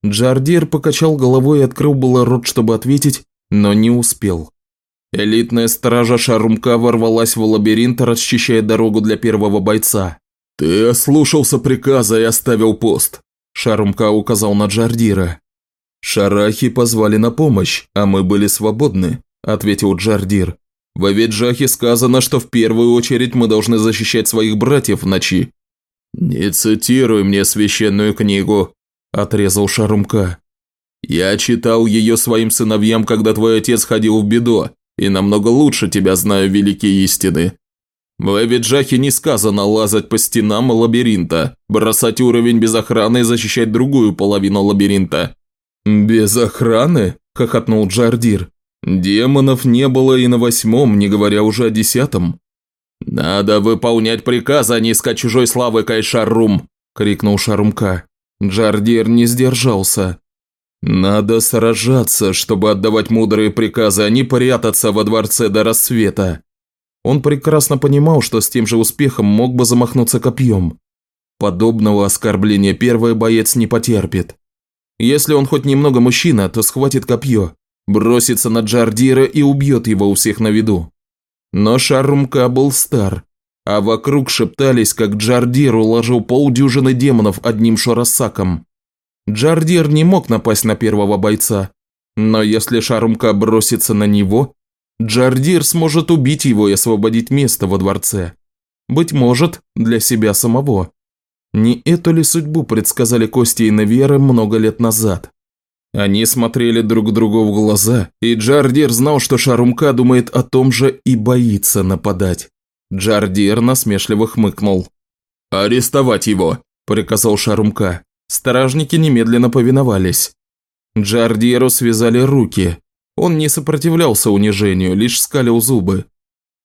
Джардир покачал головой и открыл было рот, чтобы ответить, но не успел. Элитная стража Шарумка ворвалась в лабиринт, расчищая дорогу для первого бойца. «Ты ослушался приказа и оставил пост», – Шарумка указал на Джардира. «Шарахи позвали на помощь, а мы были свободны», – ответил Джардир. «В Авиджахе сказано, что в первую очередь мы должны защищать своих братьев в ночи». «Не цитируй мне священную книгу», – отрезал Шарумка. «Я читал ее своим сыновьям, когда твой отец ходил в беду, и намного лучше тебя знаю великие истины. В Эвиджахе не сказано лазать по стенам лабиринта, бросать уровень без охраны и защищать другую половину лабиринта. «Без охраны?» – хохотнул Джардир. «Демонов не было и на восьмом, не говоря уже о десятом». «Надо выполнять приказ, а не искать чужой славы, Кайшарум!» – крикнул Шарумка. Джардир не сдержался. «Надо сражаться, чтобы отдавать мудрые приказы, а не прятаться во дворце до рассвета. Он прекрасно понимал, что с тем же успехом мог бы замахнуться копьем. Подобного оскорбления первый боец не потерпит. Если он хоть немного мужчина, то схватит копье, бросится на Джардира и убьет его у всех на виду. Но Шарумка был стар, а вокруг шептались, как Джардир уложил полдюжины демонов одним шоросаком. Джардир не мог напасть на первого бойца, но если Шарумка бросится на него, Джардир сможет убить его и освободить место во дворце. Быть может, для себя самого. Не эту ли судьбу предсказали Кости и Навера много лет назад? Они смотрели друг другу в глаза, и Джардир знал, что Шарумка думает о том же и боится нападать. Джардир насмешливо хмыкнул. «Арестовать его!» – приказал Шарумка. Стражники немедленно повиновались. Джардиру связали руки, он не сопротивлялся унижению, лишь скалил зубы.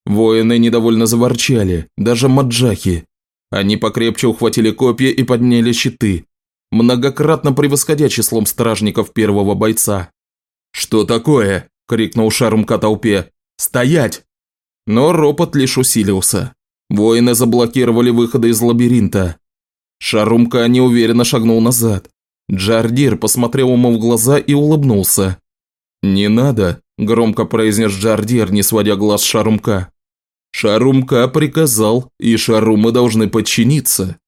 Воины недовольно заворчали, даже маджахи. Они покрепче ухватили копья и подняли щиты, многократно превосходя числом стражников первого бойца. «Что такое?» – крикнул Шарумка толпе. «Стоять!» Но ропот лишь усилился. Воины заблокировали выходы из лабиринта. Шарумка неуверенно шагнул назад. Джардир посмотрел ему в глаза и улыбнулся. «Не надо», – громко произнес Джардир, не сводя глаз Шарумка. «Шарумка приказал, и Шарумы должны подчиниться.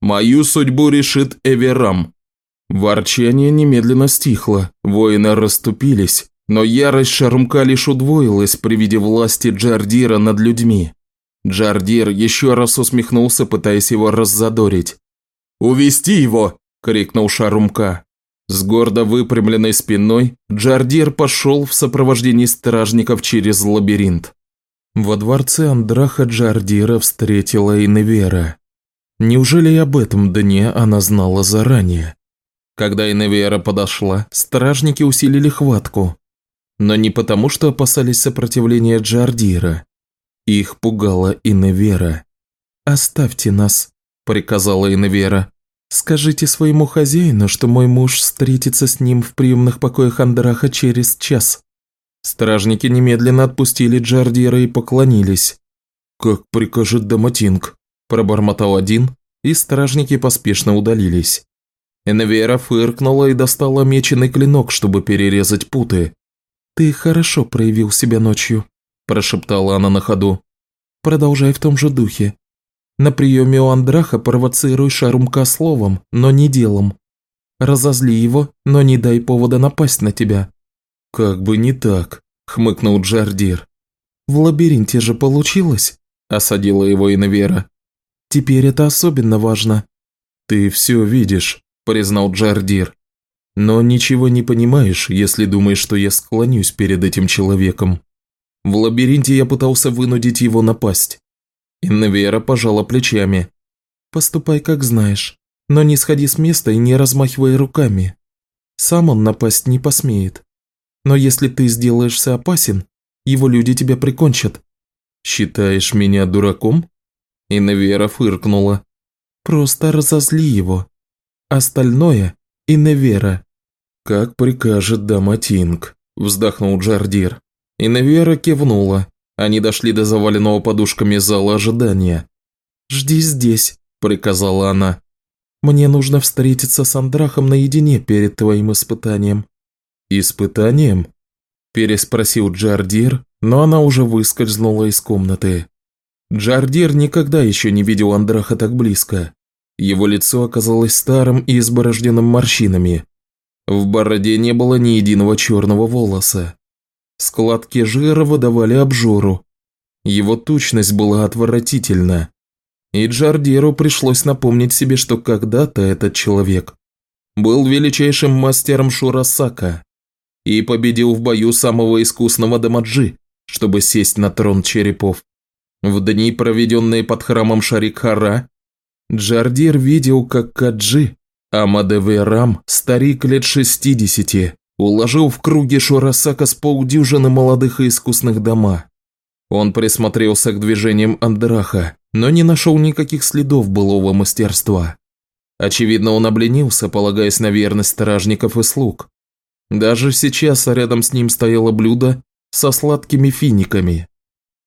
Мою судьбу решит Эверам». Ворчание немедленно стихло, воины расступились, но ярость Шарумка лишь удвоилась при виде власти Джардира над людьми. Джардир еще раз усмехнулся, пытаясь его раззадорить. «Увести его!» – крикнул Шарумка. С гордо выпрямленной спиной Джардир пошел в сопровождении стражников через лабиринт. Во дворце Андраха Джардира встретила Иневера. Неужели и об этом дне она знала заранее? Когда Иневера подошла, стражники усилили хватку. Но не потому, что опасались сопротивления Джардира. Их пугала Иневера. «Оставьте нас», – приказала Иневера. «Скажите своему хозяину, что мой муж встретится с ним в приемных покоях Андраха через час». Стражники немедленно отпустили Джардира и поклонились. «Как прикажет Даматинг», – пробормотал один, и стражники поспешно удалились. Энвера фыркнула и достала меченый клинок, чтобы перерезать путы. «Ты хорошо проявил себя ночью», – прошептала она на ходу. «Продолжай в том же духе. На приеме у Андраха провоцируй Шарумка словом, но не делом. Разозли его, но не дай повода напасть на тебя». «Как бы не так», – хмыкнул Джардир. «В лабиринте же получилось», – осадила его Инвера. «Теперь это особенно важно». «Ты все видишь», – признал Джардир. Но ничего не понимаешь, если думаешь, что я склонюсь перед этим человеком. В лабиринте я пытался вынудить его напасть. Инневера пожала плечами. «Поступай, как знаешь, но не сходи с места и не размахивай руками. Сам он напасть не посмеет. Но если ты сделаешься опасен, его люди тебя прикончат». «Считаешь меня дураком?» Инневера фыркнула. «Просто разозли его. Остальное – Инневера». «Как прикажет дама Тинг», – вздохнул Джардир. Инневера кивнула. Они дошли до заваленного подушками зала ожидания. «Жди здесь», – приказала она. «Мне нужно встретиться с Андрахом наедине перед твоим испытанием». «Испытанием?» – переспросил Джардир, но она уже выскользнула из комнаты. Джардир никогда еще не видел Андраха так близко. Его лицо оказалось старым и изборожденным морщинами. В бороде не было ни единого черного волоса. Складки жира выдавали обжору. Его тучность была отвратительна. И Джардиру пришлось напомнить себе, что когда-то этот человек был величайшим мастером Шурасака и победил в бою самого искусного Дамаджи, чтобы сесть на трон черепов. В дни, проведенные под храмом Шарикхара, Джардир видел, как Каджи, Амадеверам, старик лет шестидесяти, уложил в круге Шурасака с полдюжины молодых и искусных дома. Он присмотрелся к движениям Андраха, но не нашел никаких следов былого мастерства. Очевидно, он обленился, полагаясь на верность стражников и слуг. Даже сейчас рядом с ним стояло блюдо со сладкими финиками.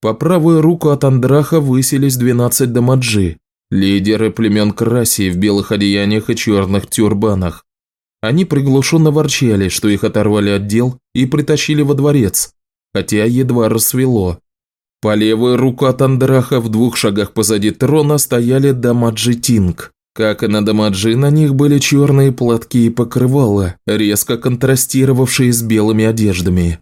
По правую руку от Андраха высились 12 дамаджи, лидеры племен Краси в белых одеяниях и черных тюрбанах. Они приглушенно ворчали, что их оторвали от дел и притащили во дворец, хотя едва рассвело. По левую руку от Андраха в двух шагах позади трона стояли Дамаджи Тинг. Как и на Дамаджи, на них были черные платки и покрывала, резко контрастировавшие с белыми одеждами.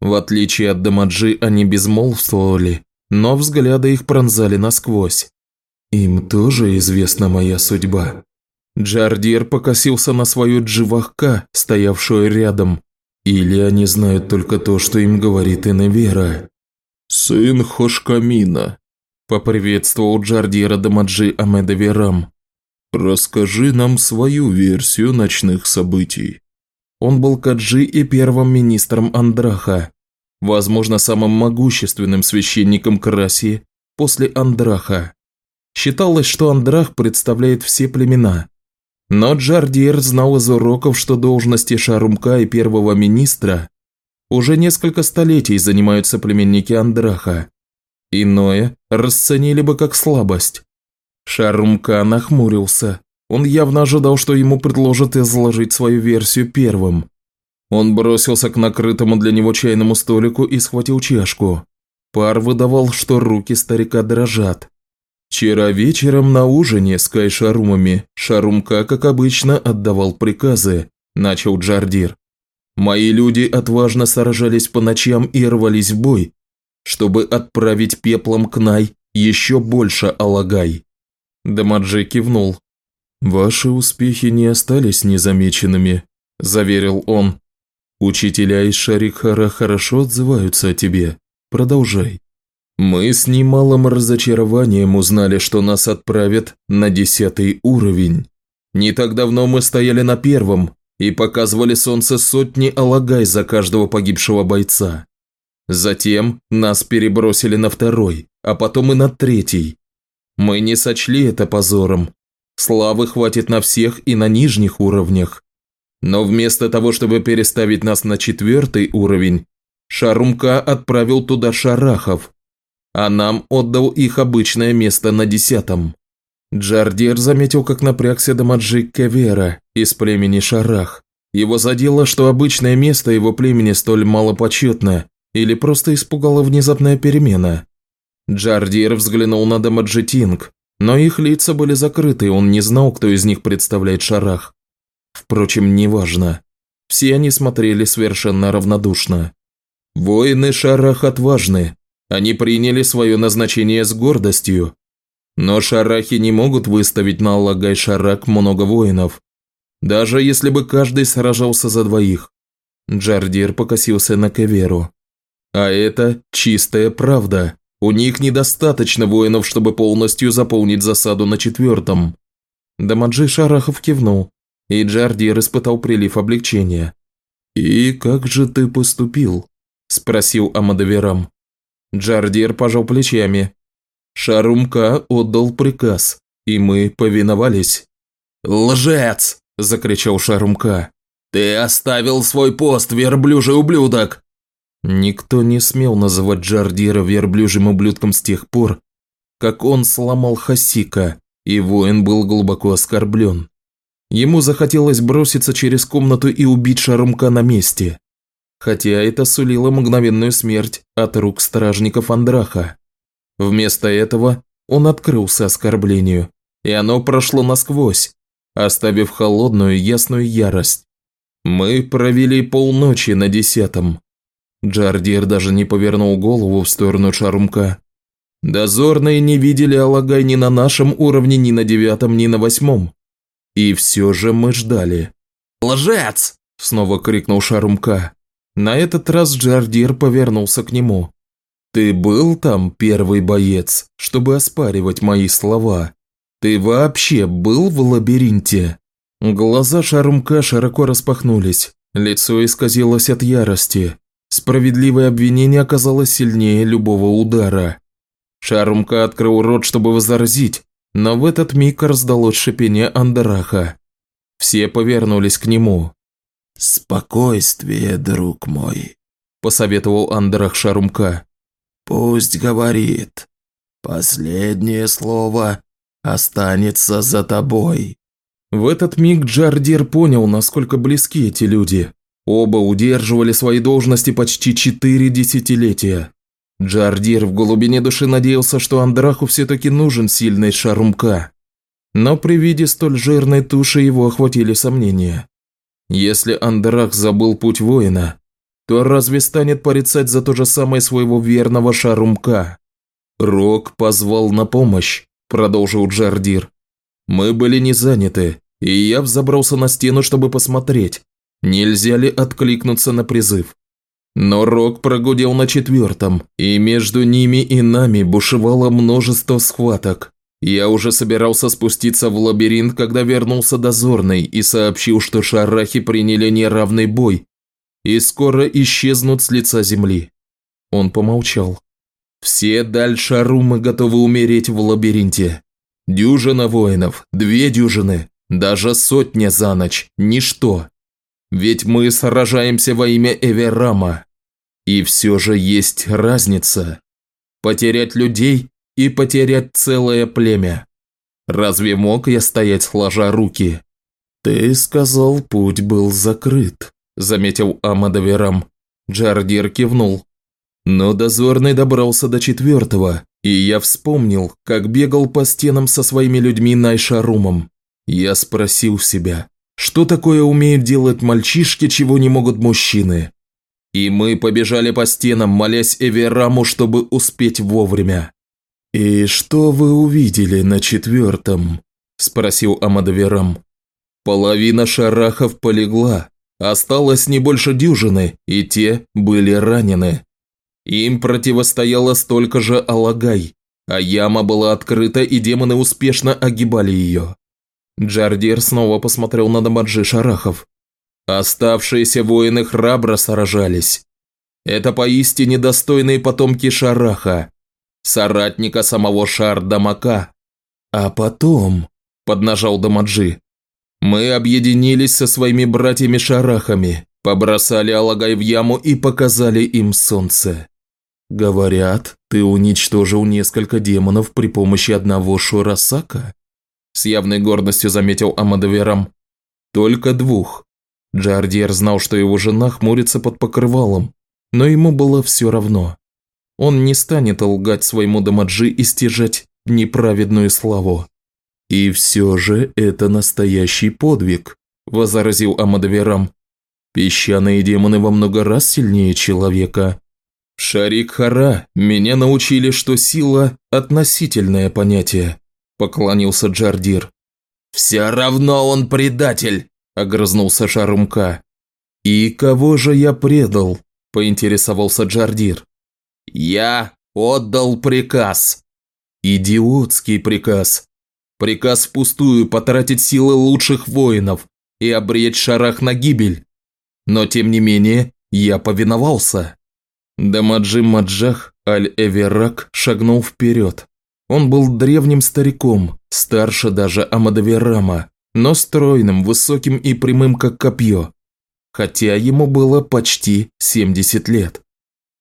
В отличие от Дамаджи, они безмолвствовали, но взгляды их пронзали насквозь. «Им тоже известна моя судьба», Джардир покосился на свою дживахка, стоявшую рядом. Или они знают только то, что им говорит Иневера. «Сын Хошкамина», – поприветствовал Джардира Дамаджи Амедоверам. «Расскажи нам свою версию ночных событий». Он был Каджи и первым министром Андраха, возможно, самым могущественным священником Краси после Андраха. Считалось, что Андрах представляет все племена, но Джардир знал из уроков, что должности Шарумка и первого министра уже несколько столетий занимаются племенники Андраха. Иное расценили бы как слабость. Шарумка нахмурился. Он явно ожидал, что ему предложат изложить свою версию первым. Он бросился к накрытому для него чайному столику и схватил чашку. Пар выдавал, что руки старика дрожат. Вчера вечером на ужине с Кайшарумами Шарумка, как обычно, отдавал приказы, начал Джардир. Мои люди отважно сражались по ночам и рвались в бой, чтобы отправить пеплом к Най еще больше Алагай. Дамаджи кивнул. «Ваши успехи не остались незамеченными», – заверил он. «Учителя из Шарикхара хорошо отзываются о тебе. Продолжай». Мы с немалым разочарованием узнали, что нас отправят на десятый уровень. Не так давно мы стояли на первом и показывали солнце сотни алагай за каждого погибшего бойца. Затем нас перебросили на второй, а потом и на третий. Мы не сочли это позором. Славы хватит на всех и на нижних уровнях. Но вместо того, чтобы переставить нас на четвертый уровень, Шарумка отправил туда шарахов, а нам отдал их обычное место на десятом. Джардир заметил, как напрягся Дамаджи Кевера из племени Шарах. Его задело, что обычное место его племени столь малопочетно, или просто испугала внезапная перемена. Джардир взглянул на Дамаджи Тинг, но их лица были закрыты, он не знал, кто из них представляет Шарах. Впрочем, неважно. Все они смотрели совершенно равнодушно. Воины Шарах отважны, они приняли свое назначение с гордостью. Но шарахи не могут выставить на Аллагай-Шарак много воинов. Даже если бы каждый сражался за двоих. Джардир покосился на Кеверу. А это чистая правда. У них недостаточно воинов, чтобы полностью заполнить засаду на четвертом. Дамаджи Шарахов кивнул, и Джардир испытал прилив облегчения. «И как же ты поступил?» – спросил Амадаверам. Джардир пожал плечами. Шарумка отдал приказ, и мы повиновались. «Лжец!» – закричал Шарумка. «Ты оставил свой пост, верблюжий ублюдок!» Никто не смел называть Джардира верблюжим ублюдком с тех пор, как он сломал Хасика, и воин был глубоко оскорблен. Ему захотелось броситься через комнату и убить Шарумка на месте, хотя это сулило мгновенную смерть от рук стражников Андраха. Вместо этого он открылся оскорблению, и оно прошло насквозь, оставив холодную ясную ярость. Мы провели полночи на десятом. Джардир даже не повернул голову в сторону Шарумка. Дозорные не видели Алагай ни на нашем уровне, ни на девятом, ни на восьмом. И все же мы ждали. «Лжец!» – снова крикнул Шарумка. На этот раз Джардир повернулся к нему. «Ты был там, первый боец, чтобы оспаривать мои слова? Ты вообще был в лабиринте?» Глаза Шарумка широко распахнулись, лицо исказилось от ярости. Справедливое обвинение оказалось сильнее любого удара. Шарумка открыл рот, чтобы возразить, но в этот миг раздалось шипение Андараха. Все повернулись к нему. «Спокойствие, друг мой», – посоветовал Андарах Шарумка. «Пусть говорит. Последнее слово останется за тобой». В этот миг Джардир понял, насколько близки эти люди. Оба удерживали свои должности почти четыре десятилетия. Джардир в глубине души надеялся, что Андраху все-таки нужен сильный шарумка. Но при виде столь жирной туши его охватили сомнения. Если Андрах забыл путь воина, то разве станет порицать за то же самое своего верного шарумка? Рок позвал на помощь, продолжил Джардир. Мы были не заняты, и я взобрался на стену, чтобы посмотреть, нельзя ли откликнуться на призыв. Но Рок прогудел на четвертом, и между ними и нами бушевало множество схваток. Я уже собирался спуститься в лабиринт, когда вернулся дозорный и сообщил, что шарахи приняли неравный бой и скоро исчезнут с лица земли. Он помолчал. Все дальше румы готовы умереть в лабиринте. Дюжина воинов, две дюжины, даже сотня за ночь – ничто. Ведь мы сражаемся во имя Эверама. И все же есть разница. Потерять людей и потерять целое племя. Разве мог я стоять сложа руки? Ты сказал, путь был закрыт, заметил Амадаверам. Джардир кивнул. Но дозорный добрался до четвертого, и я вспомнил, как бегал по стенам со своими людьми Найшарумом. Я спросил себя, что такое умеют делать мальчишки, чего не могут мужчины? И мы побежали по стенам, молясь Эвераму, чтобы успеть вовремя. «И что вы увидели на четвертом?» – спросил Амадаверам. «Половина шарахов полегла, осталось не больше дюжины, и те были ранены. Им противостояло столько же Алагай, а яма была открыта, и демоны успешно огибали ее. Джардир снова посмотрел на Дамаджи Шарахов. Оставшиеся воины храбро сражались. Это поистине достойные потомки Шараха, соратника самого Шар-Дамака. А потом, поднажал Дамаджи, мы объединились со своими братьями-шарахами, побросали Алагай в яму и показали им солнце. Говорят, ты уничтожил несколько демонов при помощи одного Шурасака? С явной гордостью заметил Амадаверам. Только двух. Джардиер знал, что его жена хмурится под покрывалом, но ему было все равно. Он не станет лгать своему Дамаджи и стяжать неправедную славу. «И все же это настоящий подвиг», – возразил Амадаверам. «Песчаные демоны во много раз сильнее человека. Шарик Хара меня научили, что сила – относительное понятие поклонился Джардир. «Все равно он предатель!» – огрызнулся Шарумка. «И кого же я предал?» – поинтересовался Джардир. «Я отдал приказ». «Идиотский приказ. Приказ впустую потратить силы лучших воинов и обречь Шарах на гибель. Но тем не менее, я повиновался». Дамаджи Маджах Аль-Эверак шагнул вперед. Он был древним стариком, старше даже Амадаверама, но стройным, высоким и прямым, как копье, хотя ему было почти 70 лет.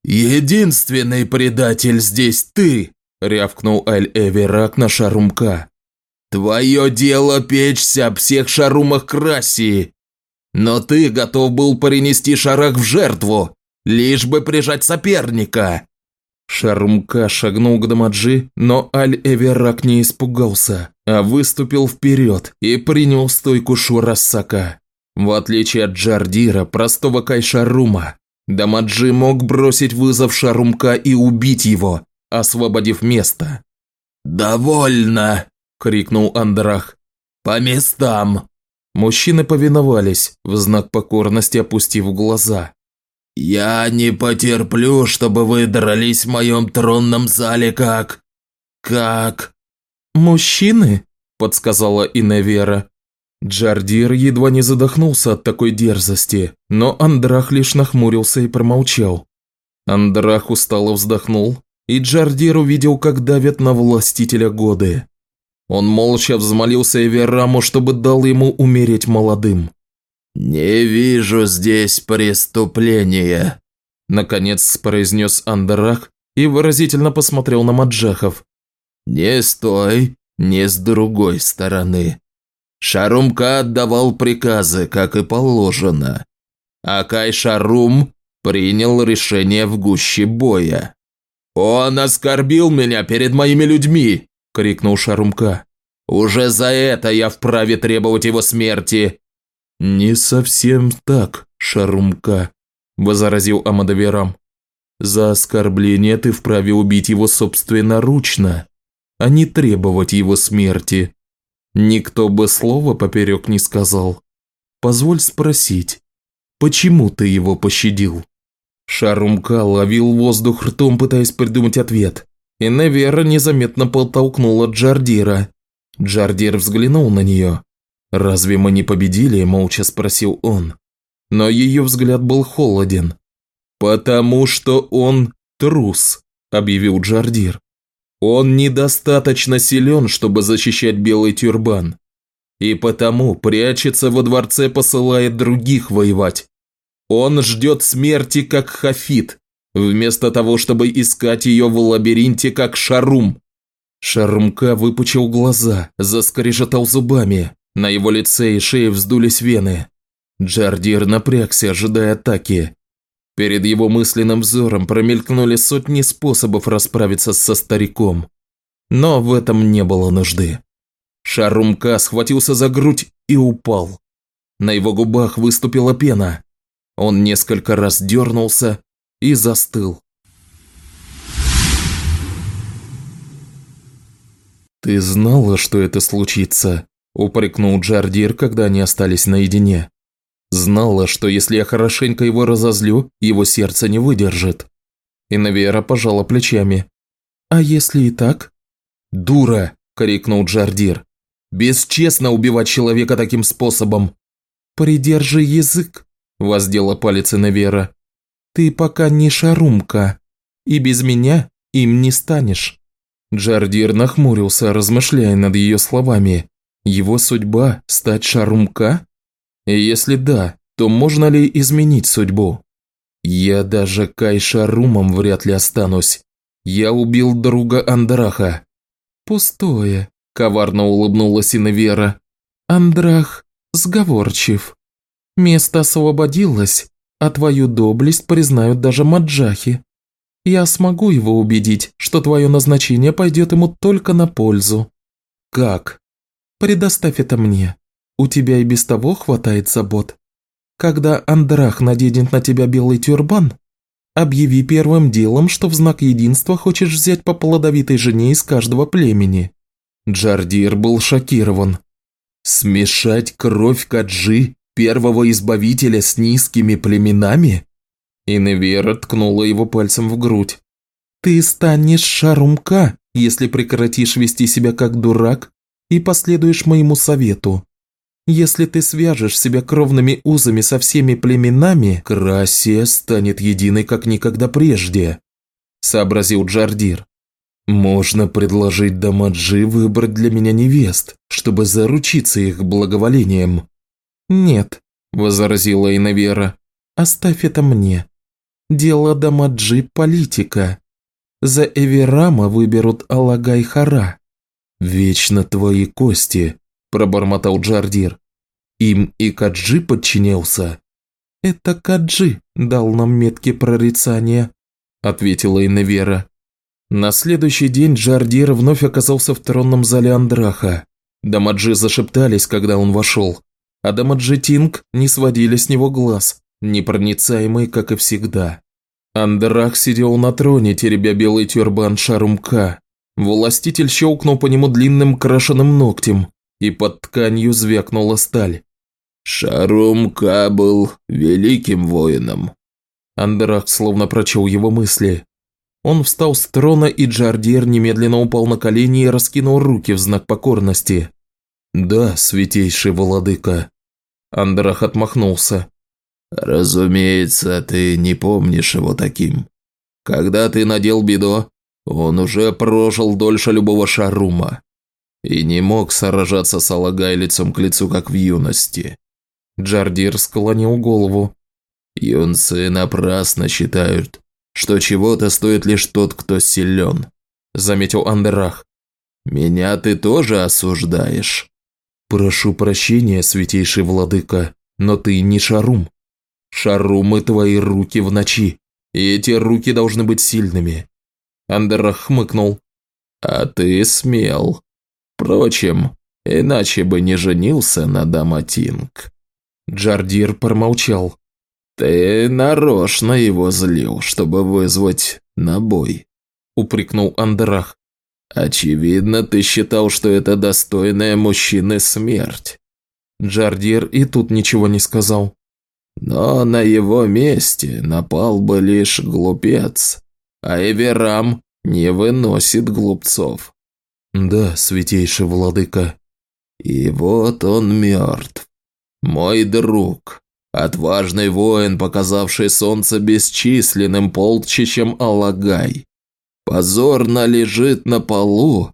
«Единственный предатель здесь ты!» – рявкнул Аль-Эверак на Шарумка. «Твое дело печься об всех шарумах Красии, но ты готов был перенести Шарах в жертву, лишь бы прижать соперника!» Шарумка шагнул к Дамаджи, но Аль-Эверак не испугался, а выступил вперед и принял стойку Шурасака. В отличие от Джардира, простого Кайшарума, Дамаджи мог бросить вызов Шарумка и убить его, освободив место. «Довольно!» – крикнул Андрах. «По местам!» Мужчины повиновались, в знак покорности опустив глаза. «Я не потерплю, чтобы вы дрались в моем тронном зале как... как...» «Мужчины?» – подсказала Иневера. Джардир едва не задохнулся от такой дерзости, но Андрах лишь нахмурился и промолчал. Андрах устало вздохнул, и Джардир увидел, как давят на властителя годы. Он молча взмолился Эвераму, чтобы дал ему умереть молодым. «Не вижу здесь преступления», – наконец произнес Андрах и выразительно посмотрел на Маджахов. «Не с той, не с другой стороны. Шарумка отдавал приказы, как и положено. А Кай Шарум принял решение в гуще боя. «Он оскорбил меня перед моими людьми!» – крикнул Шарумка. «Уже за это я вправе требовать его смерти!» «Не совсем так, Шарумка», – возразил Амадаверам. «За оскорбление ты вправе убить его собственноручно, а не требовать его смерти. Никто бы слова поперек не сказал. Позволь спросить, почему ты его пощадил?» Шарумка ловил воздух ртом, пытаясь придумать ответ. И Невера незаметно подтолкнула Джардира. Джардир взглянул на нее. «Разве мы не победили?» – молча спросил он. Но ее взгляд был холоден. «Потому что он трус», – объявил Джардир. Он недостаточно силен, чтобы защищать белый тюрбан. И потому прячется во дворце, посылает других воевать. Он ждет смерти, как Хафит, вместо того, чтобы искать ее в лабиринте, как Шарум. Шарумка выпучил глаза, заскрежетал зубами. На его лице и шее вздулись вены. Джардир напрягся, ожидая атаки. Перед его мысленным взором промелькнули сотни способов расправиться со стариком. Но в этом не было нужды. Шарумка схватился за грудь и упал. На его губах выступила пена. Он несколько раз дернулся и застыл. «Ты знала, что это случится?» – упрекнул Джардир, когда они остались наедине. Знала, что если я хорошенько его разозлю, его сердце не выдержит. И Навера пожала плечами. «А если и так?» «Дура!» – крикнул Джардир. «Бесчестно убивать человека таким способом!» «Придержи язык!» – воздела палец Иневера. «Ты пока не шарумка, и без меня им не станешь». Джардир нахмурился, размышляя над ее словами. Его судьба – стать шарумка? И если да, то можно ли изменить судьбу? Я даже Кайшарумом вряд ли останусь. Я убил друга Андраха. Пустое, коварно улыбнулась Инвера. Андрах сговорчив. Место освободилось, а твою доблесть признают даже маджахи. Я смогу его убедить, что твое назначение пойдет ему только на пользу. Как? Предоставь это мне. У тебя и без того хватает забот. Когда Андрах наденет на тебя белый тюрбан, объяви первым делом, что в знак единства хочешь взять по плодовитой жене из каждого племени». Джардир был шокирован. «Смешать кровь Каджи Первого избавителя с низкими племенами?» Иневера ткнула его пальцем в грудь. «Ты станешь шарумка, если прекратишь вести себя как дурак и последуешь моему совету. Если ты свяжешь себя кровными узами со всеми племенами, Красия станет единой как никогда прежде», – сообразил Джардир. «Можно предложить Дамаджи выбрать для меня невест, чтобы заручиться их благоволением». «Нет», – возразила Инавера, – «оставь это мне. Дело Дамаджи – политика. За Эверама выберут Алагай Хара». «Вечно твои кости», – пробормотал Джардир. «Им и Каджи подчинялся». «Это Каджи дал нам метки прорицания», – ответила Иневера. На следующий день Джардир вновь оказался в тронном зале Андраха. Дамаджи зашептались, когда он вошел, а Дамаджи Тинг не сводили с него глаз, непроницаемый, как и всегда. Андрах сидел на троне, теребя белый тюрбан Шарумка. Властитель щелкнул по нему длинным крашеным ногтем, и под тканью звякнула сталь. Шарумка был великим воином. Андрах словно прочел его мысли. Он встал с трона, и Джардир немедленно упал на колени и раскинул руки в знак покорности. «Да, святейший владыка». Андрах отмахнулся. «Разумеется, ты не помнишь его таким. Когда ты надел бедо, он уже прожил дольше любого шарума и не мог сражаться с Алагай лицом к лицу, как в юности». Джардир склонил голову. «Юнцы напрасно считают, что чего-то стоит лишь тот, кто силен», – заметил Андерах. «Меня ты тоже осуждаешь?» «Прошу прощения, святейший владыка, но ты не Шарум. Шарумы твои руки в ночи, и эти руки должны быть сильными. Андерах хмыкнул. А ты смел. Впрочем, иначе бы не женился на Даматинг. Джардир промолчал. Ты нарочно его злил, чтобы вызвать на бой. Упрекнул Андерах. Очевидно, ты считал, что это достойная мужчины смерть. Джардир и тут ничего не сказал. Но на его месте напал бы лишь глупец, а Эверам не выносит глупцов. Да, святейший владыка. И вот он мертв. Мой друг, отважный воин, показавший солнце бесчисленным полчищем Алагай, позорно лежит на полу,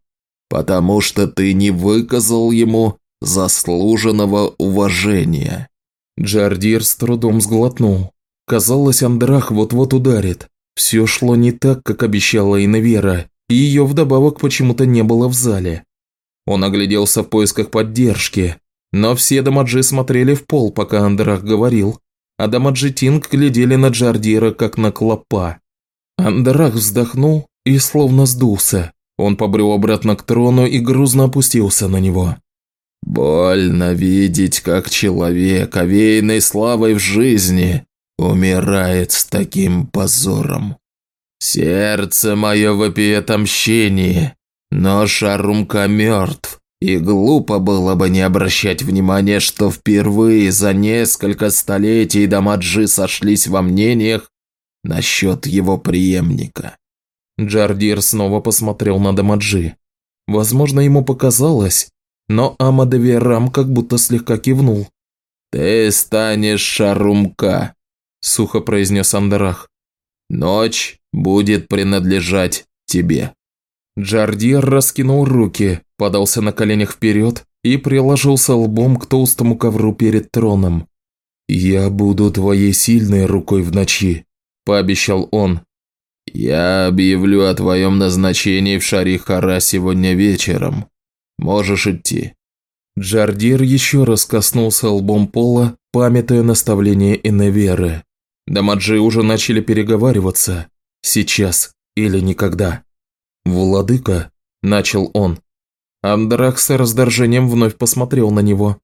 потому что ты не выказал ему заслуженного уважения. Джардир с трудом сглотнул. Казалось, Андрах вот-вот ударит. Все шло не так, как обещала Инвера, и ее вдобавок почему-то не было в зале. Он огляделся в поисках поддержки, но все Дамаджи смотрели в пол, пока Андрах говорил, а Дамаджи Тинг глядели на Джардира, как на клопа. Андрах вздохнул и словно сдулся. Он побрел обратно к трону и грузно опустился на него. Больно видеть, как человек, овеянный славой в жизни, умирает с таким позором. Сердце мое вопиет о мщении, но Шарумка мертв, и глупо было бы не обращать внимания, что впервые за несколько столетий Дамаджи сошлись во мнениях насчет его преемника. Джардир снова посмотрел на Дамаджи. Возможно, ему показалось, но Амадавирам как будто слегка кивнул. «Ты станешь шарумка», – сухо произнес Андарах. «Ночь будет принадлежать тебе». Джардир раскинул руки, подался на коленях вперед и приложился лбом к толстому ковру перед троном. «Я буду твоей сильной рукой в ночи», – пообещал он. «Я объявлю о твоем назначении в Шарихара сегодня вечером», Можешь идти». Джардир еще раз коснулся лбом пола, памятуя наставление Иневеры. Дамаджи уже начали переговариваться. Сейчас или никогда. «Владыка», – начал он. Андрах с раздражением вновь посмотрел на него.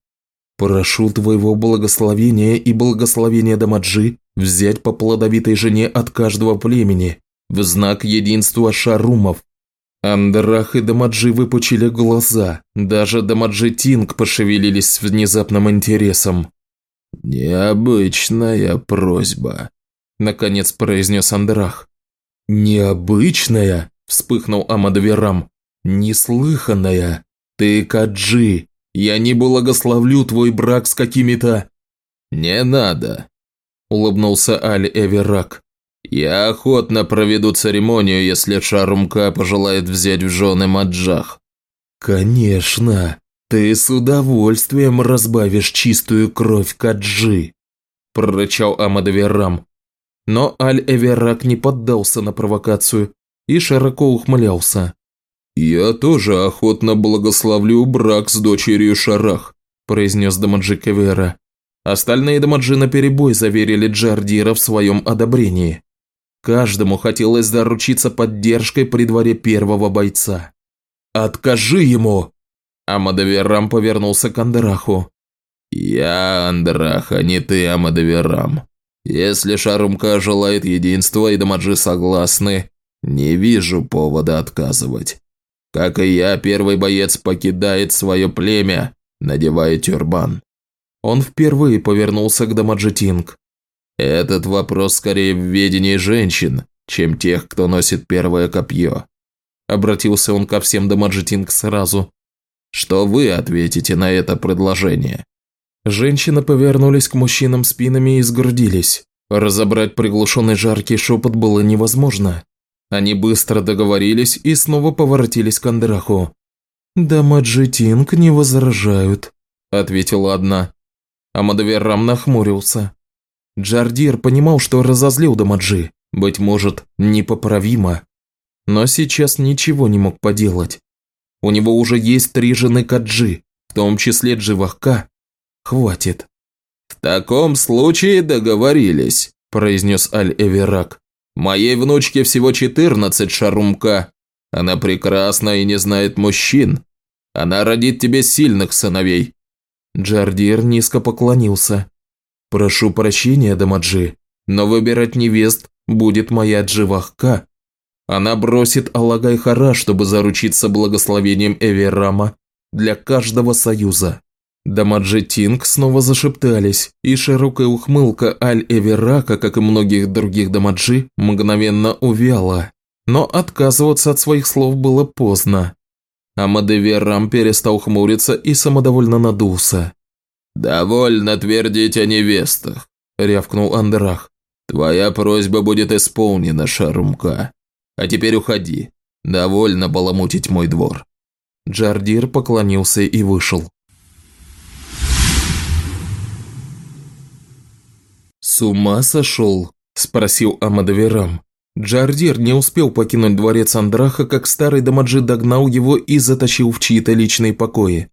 «Прошу твоего благословения и благословения Дамаджи взять по плодовитой жене от каждого племени в знак единства шарумов. Андрах и Дамаджи выпучили глаза, даже Дамаджи Тинг пошевелились с внезапным интересом. «Необычная просьба», – наконец произнес Андрах. «Необычная?» – вспыхнул Амадверам. «Неслыханная! Ты Каджи! Я не благословлю твой брак с какими-то...» «Не надо!» – улыбнулся Аль-Эверак. «Я охотно проведу церемонию, если Шарумка пожелает взять в жены Маджах». «Конечно! Ты с удовольствием разбавишь чистую кровь Каджи!» – прорычал Амадверам. Но Аль-Эверак не поддался на провокацию и широко ухмылялся. «Я тоже охотно благословлю брак с дочерью Шарах», – произнес Дамаджи Кевера. Остальные Дамаджи наперебой заверили Джардира в своем одобрении. Каждому хотелось заручиться поддержкой при дворе первого бойца. «Откажи ему!» Амадаверам повернулся к Андраху. «Я Андрах, а не ты, Амадаверам. Если Шарумка желает единства и Дамаджи согласны, не вижу повода отказывать. Как и я, первый боец покидает свое племя, надевая тюрбан. Он впервые повернулся к Дамаджитинг. Этот вопрос скорее в ведении женщин, чем тех, кто носит первое копье. Обратился он ко всем Дамаджитинг сразу. Что вы ответите на это предложение? Женщины повернулись к мужчинам спинами и сгрудились. Разобрать приглушенный жаркий шепот было невозможно. Они быстро договорились и снова поворотились к Андраху. «Да Маджитинг не возражают», – ответила одна. Амадоверрам нахмурился. Джардир понимал, что разозлил Дамаджи, быть может, непоправимо. Но сейчас ничего не мог поделать. У него уже есть три жены Каджи, в том числе Дживахка. Хватит. «В таком случае договорились», – произнес Аль-Эверак. Моей внучке всего 14, Шарумка. Она прекрасна и не знает мужчин. Она родит тебе сильных сыновей». Джардир низко поклонился. «Прошу прощения, Дамаджи, но выбирать невест будет моя Дживахка. Она бросит Алагай-Хара, чтобы заручиться благословением Эверама для каждого союза». Дамаджи Тинг снова зашептались, и широкая ухмылка Аль-Эверака, как и многих других Дамаджи, мгновенно увяла. Но отказываться от своих слов было поздно. Амадеверам перестал хмуриться и самодовольно надулся. «Довольно твердить о невестах», – рявкнул Андрах. «Твоя просьба будет исполнена, Шарумка. А теперь уходи. Довольно баламутить мой двор». Джардир поклонился и вышел. «С ума сошел?» – спросил Амадавирам. Джардир не успел покинуть дворец Андраха, как старый Дамаджи догнал его и затащил в чьи-то личные покои.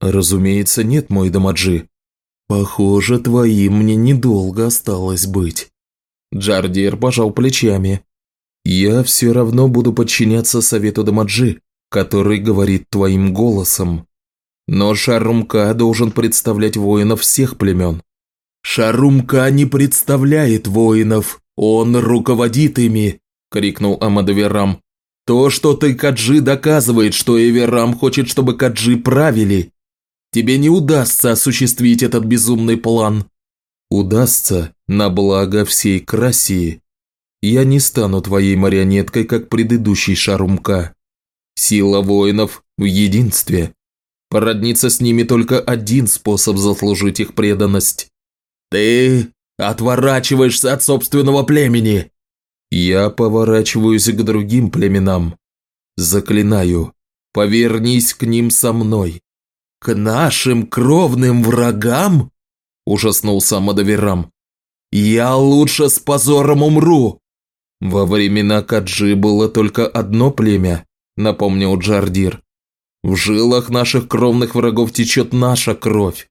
«Разумеется, нет, мой Дамаджи. Похоже, твоим мне недолго осталось быть». Джардир пожал плечами. «Я все равно буду подчиняться совету Дамаджи, который говорит твоим голосом. Но Шарумка должен представлять воинов всех племен. «Шарумка не представляет воинов, он руководит ими!» – крикнул Амадоверам. «То, что ты, Каджи, доказывает, что Эверам хочет, чтобы Каджи правили. Тебе не удастся осуществить этот безумный план». «Удастся на благо всей Красии. Я не стану твоей марионеткой, как предыдущий Шарумка. Сила воинов в единстве. Породниться с ними только один способ заслужить их преданность. «Ты отворачиваешься от собственного племени!» «Я поворачиваюсь к другим племенам. Заклинаю, повернись к ним со мной». «К нашим кровным врагам?» – ужаснулся Мадавирам. «Я лучше с позором умру!» «Во времена Каджи было только одно племя», – напомнил Джардир. «В жилах наших кровных врагов течет наша кровь.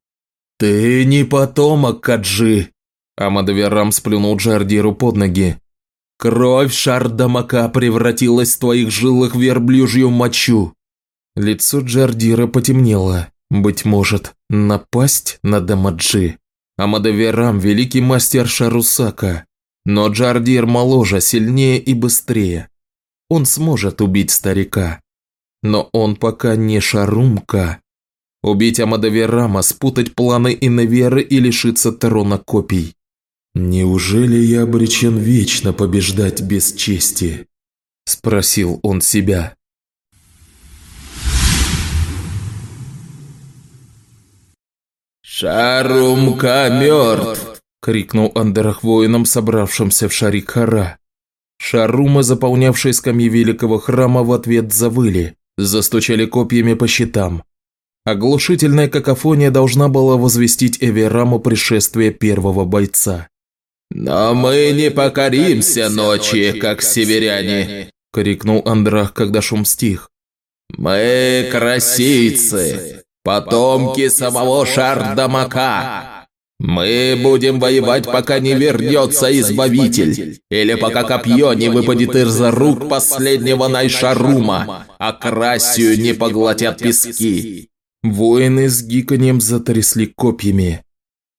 «Ты не потомок Каджи!» Амадавирам сплюнул Джардиру под ноги. «Кровь Шардамака превратилась в твоих жилах верблюжью мочу!» Лицо Джардира потемнело. Быть может, напасть на Дамаджи. Амадавирам – великий мастер Шарусака. Но Джардир моложе, сильнее и быстрее. Он сможет убить старика. Но он пока не Шарумка. Убить Амадаверама, спутать планы Иневеры и лишиться трона копий. «Неужели я обречен вечно побеждать без чести?» – спросил он себя. «Шарумка мертв!» – крикнул Андерах воинам, собравшимся в Шарикхара. Шарумы, заполнявшие скамьи великого храма, в ответ завыли, застучали копьями по щитам. Оглушительная какофония должна была возвестить Эвераму пришествие первого бойца. «Но мы не покоримся ночи, как северяне!» – крикнул Андрах, когда шум стих. «Мы красийцы, потомки самого Шардамака. Мы будем воевать, пока не вернется Избавитель, или пока копье не выпадет из рук последнего Найшарума, а Красию не поглотят пески». Воины с гиканьем затрясли копьями.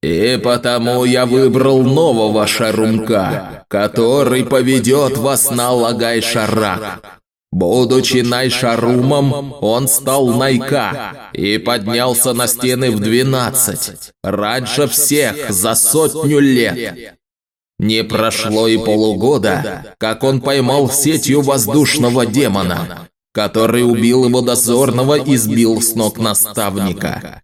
И потому я выбрал нового шарумка, который поведет вас на Лагай-Шарак. Будучи Найшарумом, он стал Найка и поднялся на стены в двенадцать, раньше всех за сотню лет. Не прошло и полугода, как он поймал сетью воздушного демона, который убил его дозорного и сбил с ног наставника.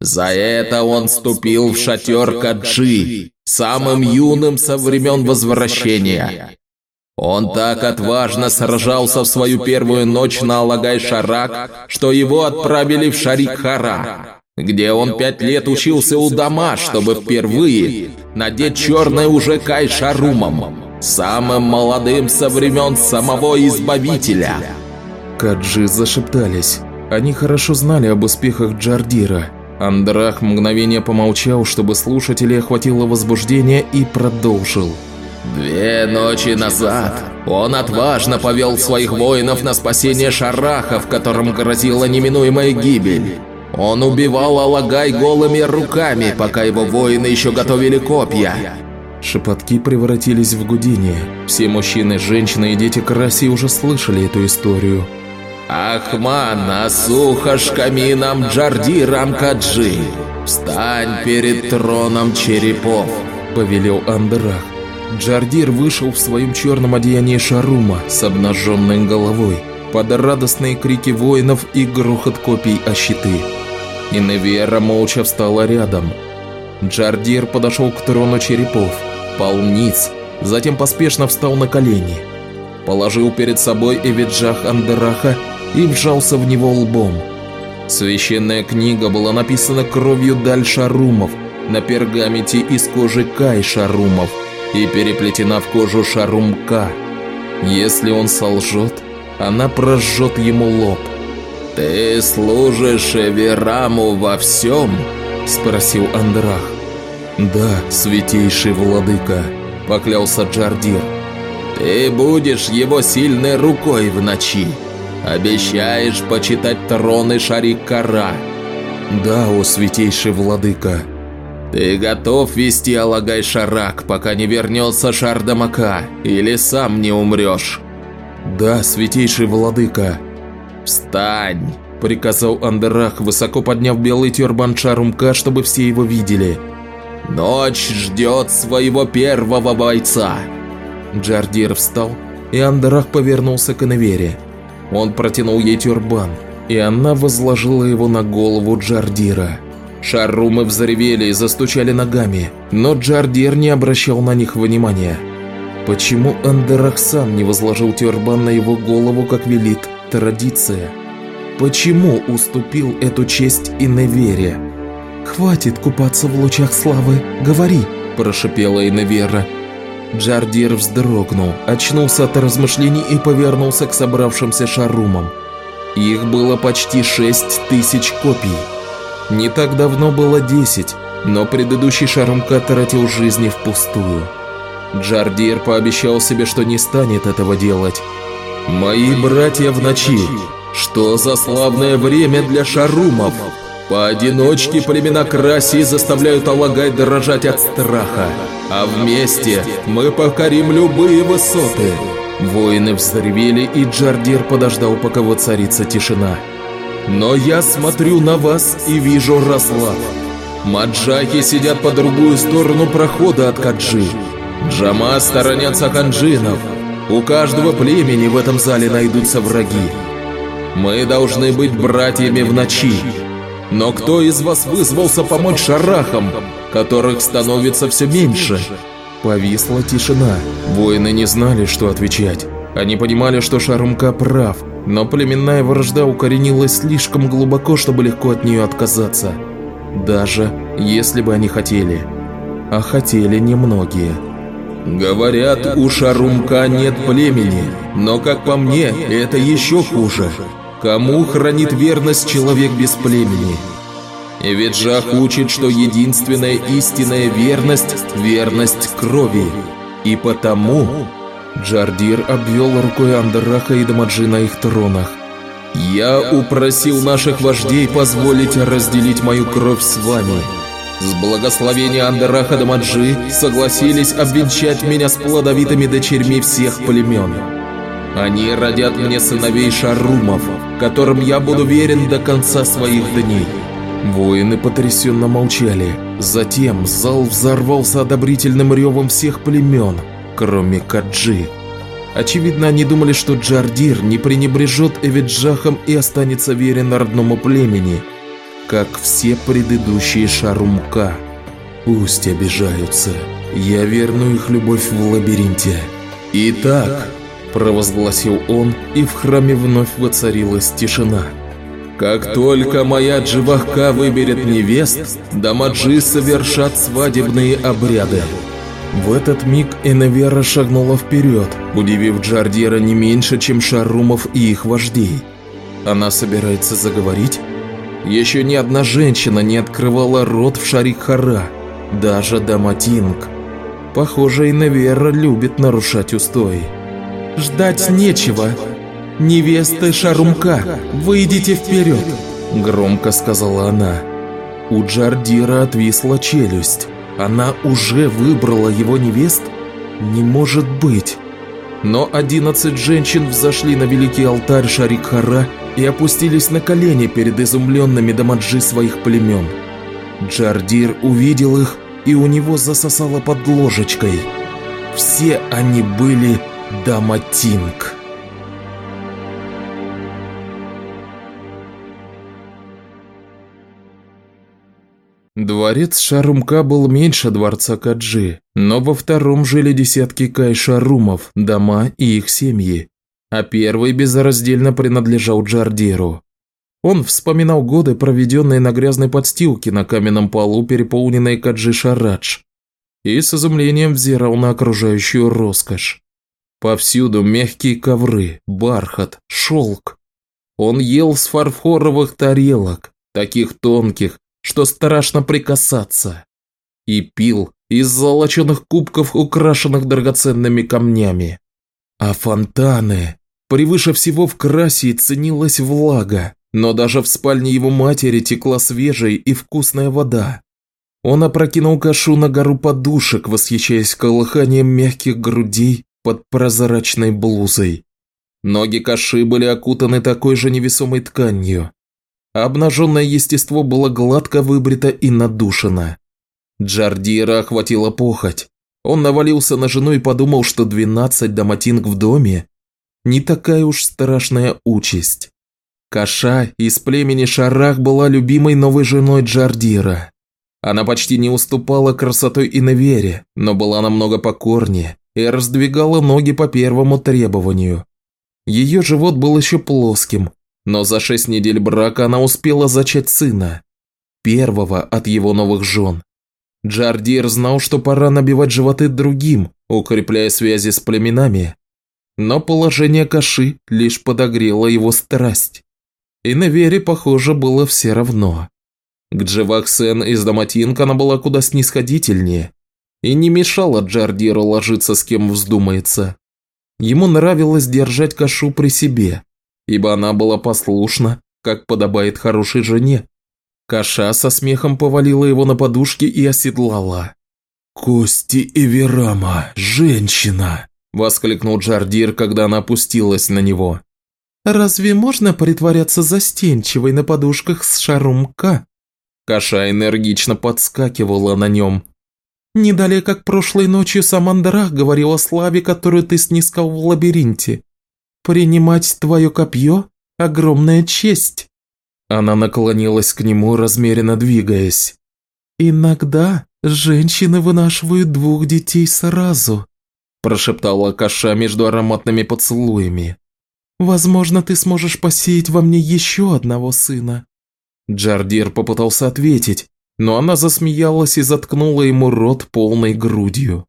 За это он вступил в шатер Каджи, самым юным со времен возвращения. Он так отважно сражался в свою первую ночь на Алагай-Шарак, что его отправили в Шарик-Хара, где он пять лет учился у дома, чтобы впервые надеть черное уже Кай-Шарумом, самым молодым со времен самого Избавителя. Каджи зашептались. Они хорошо знали об успехах Джардира – Андрах мгновение помолчал, чтобы слушателей охватило возбуждение и продолжил. Две ночи назад он отважно повел своих воинов на спасение Шараха, в котором грозила неминуемая гибель. Он убивал Алагай голыми руками, пока его воины еще готовили копья. Шепотки превратились в гудение. Все мужчины, женщины и дети Краси уже слышали эту историю. Ахман, Асухаш Каминам Джардирам Каджи, встань перед троном черепов, повелел Андрах. Джардир вышел в своем черном одеянии Шарума с обнаженной головой, под радостные крики воинов и грохот копий о щиты. Иневера молча встала рядом. Джардир подошел к трону черепов, пал ниц, затем поспешно встал на колени. Положил перед собой Эвиджах Андераха и вжался в него лбом. Священная книга была написана кровью Даль Шарумов на пергаменте из кожи Кай Шарумов и переплетена в кожу Шарумка. Если он солжет, она прожжет ему лоб. «Ты служишь Эвераму во всем?» – спросил Андрах. «Да, святейший владыка», – поклялся Джардир. «Ты будешь его сильной рукой в ночи», Обещаешь почитать троны Шарик-Кара?» «Да, о святейший владыка». «Ты готов вести Алагай-Шарак, пока не вернется Шардамака, или сам не умрешь?» «Да, святейший владыка». «Встань!» – приказал Андерах, высоко подняв белый тюрбан Шарумка, чтобы все его видели. «Ночь ждет своего первого бойца!» Джардир встал, и Андерах повернулся к Иневере. Он протянул ей тюрбан, и она возложила его на голову Джардира. Шарумы взревели и застучали ногами, но Джардир не обращал на них внимания. Почему Андерахсан не возложил тюрбан на его голову, как велит традиция? Почему уступил эту честь Иневере? «Хватит купаться в лучах славы, говори!» – прошипела Иневера. Джардир вздрогнул, очнулся от размышлений и повернулся к собравшимся шарумам. Их было почти шесть тысяч копий. Не так давно было десять, но предыдущий шарумка тратил жизни впустую. Джардир пообещал себе, что не станет этого делать. «Мои братья в ночи! Что за славное время для шарумов!» Поодиночке племена Краси заставляют Алагай дрожать от страха, а вместе мы покорим любые высоты. Воины взревели, и Джардир подождал, пока воцарится тишина. Но я смотрю на вас и вижу разлад. Маджахи сидят по другую сторону прохода от Каджи. Джама сторонятся ханджинов. У каждого племени в этом зале найдутся враги. Мы должны быть братьями в ночи. Но кто из вас вызвался помочь шарахам, которых становится все меньше?» Повисла тишина. Воины не знали, что отвечать. Они понимали, что Шарумка прав, но племенная вражда укоренилась слишком глубоко, чтобы легко от нее отказаться. Даже если бы они хотели. А хотели немногие. Говорят, у Шарумка нет племени, но, как по мне, это еще хуже. Кому хранит верность человек без племени? Ведь Жах учит, что единственная истинная верность – верность крови. И потому Джардир обвел рукой Андраха и Дамаджи на их тронах. «Я упросил наших вождей позволить разделить мою кровь с вами. С благословения Андраха Дамаджи согласились обвенчать меня с плодовитыми дочерьми всех племен. Они родят мне сыновей Шарумов, которым я буду верен до конца своих дней». Воины потрясенно молчали. Затем зал взорвался одобрительным ревом всех племен – кроме Каджи. Очевидно, они думали, что Джардир не пренебрежет Эвиджахом и останется верен родному племени, как все предыдущие Шарумка. Пусть обижаются, я верну их любовь в лабиринте. Итак, провозгласил он, и в храме вновь воцарилась тишина. Как только моя Дживахка выберет невест, Дамаджи совершат свадебные обряды. В этот миг Эневера шагнула вперед, удивив Джардира не меньше, чем Шарумов и их вождей. Она собирается заговорить? Еще ни одна женщина не открывала рот в Шарикхара, даже Даматинг. Похоже, Эневера любит нарушать устои. «Ждать нечего. Невесты Шарумка, выйдите вперед!» Громко сказала она. У Джардира отвисла челюсть. Она уже выбрала его невест? Не может быть. Но одиннадцать женщин взошли на великий алтарь Шарикхара и опустились на колени перед изумленными дамаджи своих племен. Джардир увидел их, и у него засосало под ложечкой. Все они были Даматинг. Дворец Шарумка был меньше дворца Каджи, но во втором жили десятки кай-шарумов, дома и их семьи, а первый безраздельно принадлежал Джардиру. Он вспоминал годы, проведенные на грязной подстилке на каменном полу, переполненной Каджи Шарадж, и с изумлением взирал на окружающую роскошь. Повсюду мягкие ковры, бархат, шелк. Он ел с фарфоровых тарелок, таких тонких, что страшно прикасаться, и пил из золоченых кубков, украшенных драгоценными камнями. А фонтаны... Превыше всего в Красии ценилась влага, но даже в спальне его матери текла свежая и вкусная вода. Он опрокинул кашу на гору подушек, восхищаясь колыханием мягких грудей под прозрачной блузой. Ноги каши были окутаны такой же невесомой тканью, обнаженное естество было гладко выбрито и надушено. Джардира охватила похоть. Он навалился на жену и подумал, что 12 доматинг в доме – не такая уж страшная участь. Каша из племени Шарах была любимой новой женой Джардира. Она почти не уступала красотой и навере, но была намного покорнее и раздвигала ноги по первому требованию. Ее живот был еще плоским, но за шесть недель брака она успела зачать сына, первого от его новых жен. Джардир знал, что пора набивать животы другим, укрепляя связи с племенами. Но положение Каши лишь подогрело его страсть. И на вере, похоже, было все равно. К Дживаксен из Даматинка она была куда снисходительнее и не мешала Джардиру ложиться с кем вздумается. Ему нравилось держать Кашу при себе, ибо она была послушна, как подобает хорошей жене. Каша со смехом повалила его на подушки и оседлала. «Кости и Верама, женщина!» – воскликнул Джардир, когда она опустилась на него. Разве можно притворяться застенчивой на подушках с шарумка? Каша энергично подскакивала на нем. Не далее, как прошлой ночью сам Андрах говорил о славе, которую ты снискал в лабиринте. Принимать твое копье – огромная честь. Она наклонилась к нему, размеренно двигаясь. «Иногда женщины вынашивают двух детей сразу», – прошептала Каша между ароматными поцелуями. «Возможно, ты сможешь посеять во мне еще одного сына». Джардир попытался ответить, но она засмеялась и заткнула ему рот полной грудью.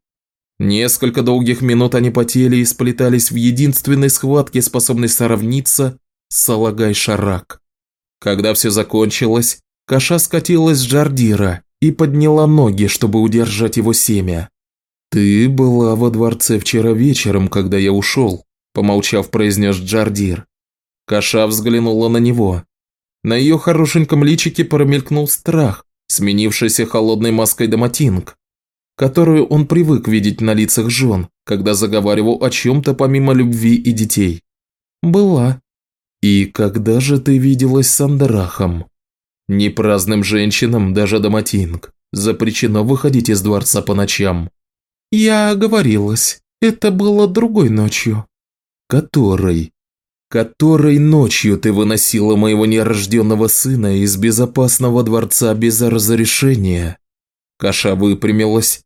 Несколько долгих минут они потели и сплетались в единственной схватке, способной сравниться с Салагай-Шарак. Когда все закончилось, Каша скатилась с Джардира и подняла ноги, чтобы удержать его семя. «Ты была во дворце вчера вечером, когда я ушел», – помолчав, произнес Джардир. Каша взглянула на него. На ее хорошеньком личике промелькнул страх, сменившийся холодной маской Доматинг, которую он привык видеть на лицах жен, когда заговаривал о чем-то помимо любви и детей. «Была». «И когда же ты виделась с Андрахом?» «Непраздным женщинам, даже Доматинг, запрещено выходить из дворца по ночам». «Я оговорилась. Это было другой ночью». «Которой?» которой ночью ты выносила моего нерожденного сына из безопасного дворца без разрешения?» Каша выпрямилась.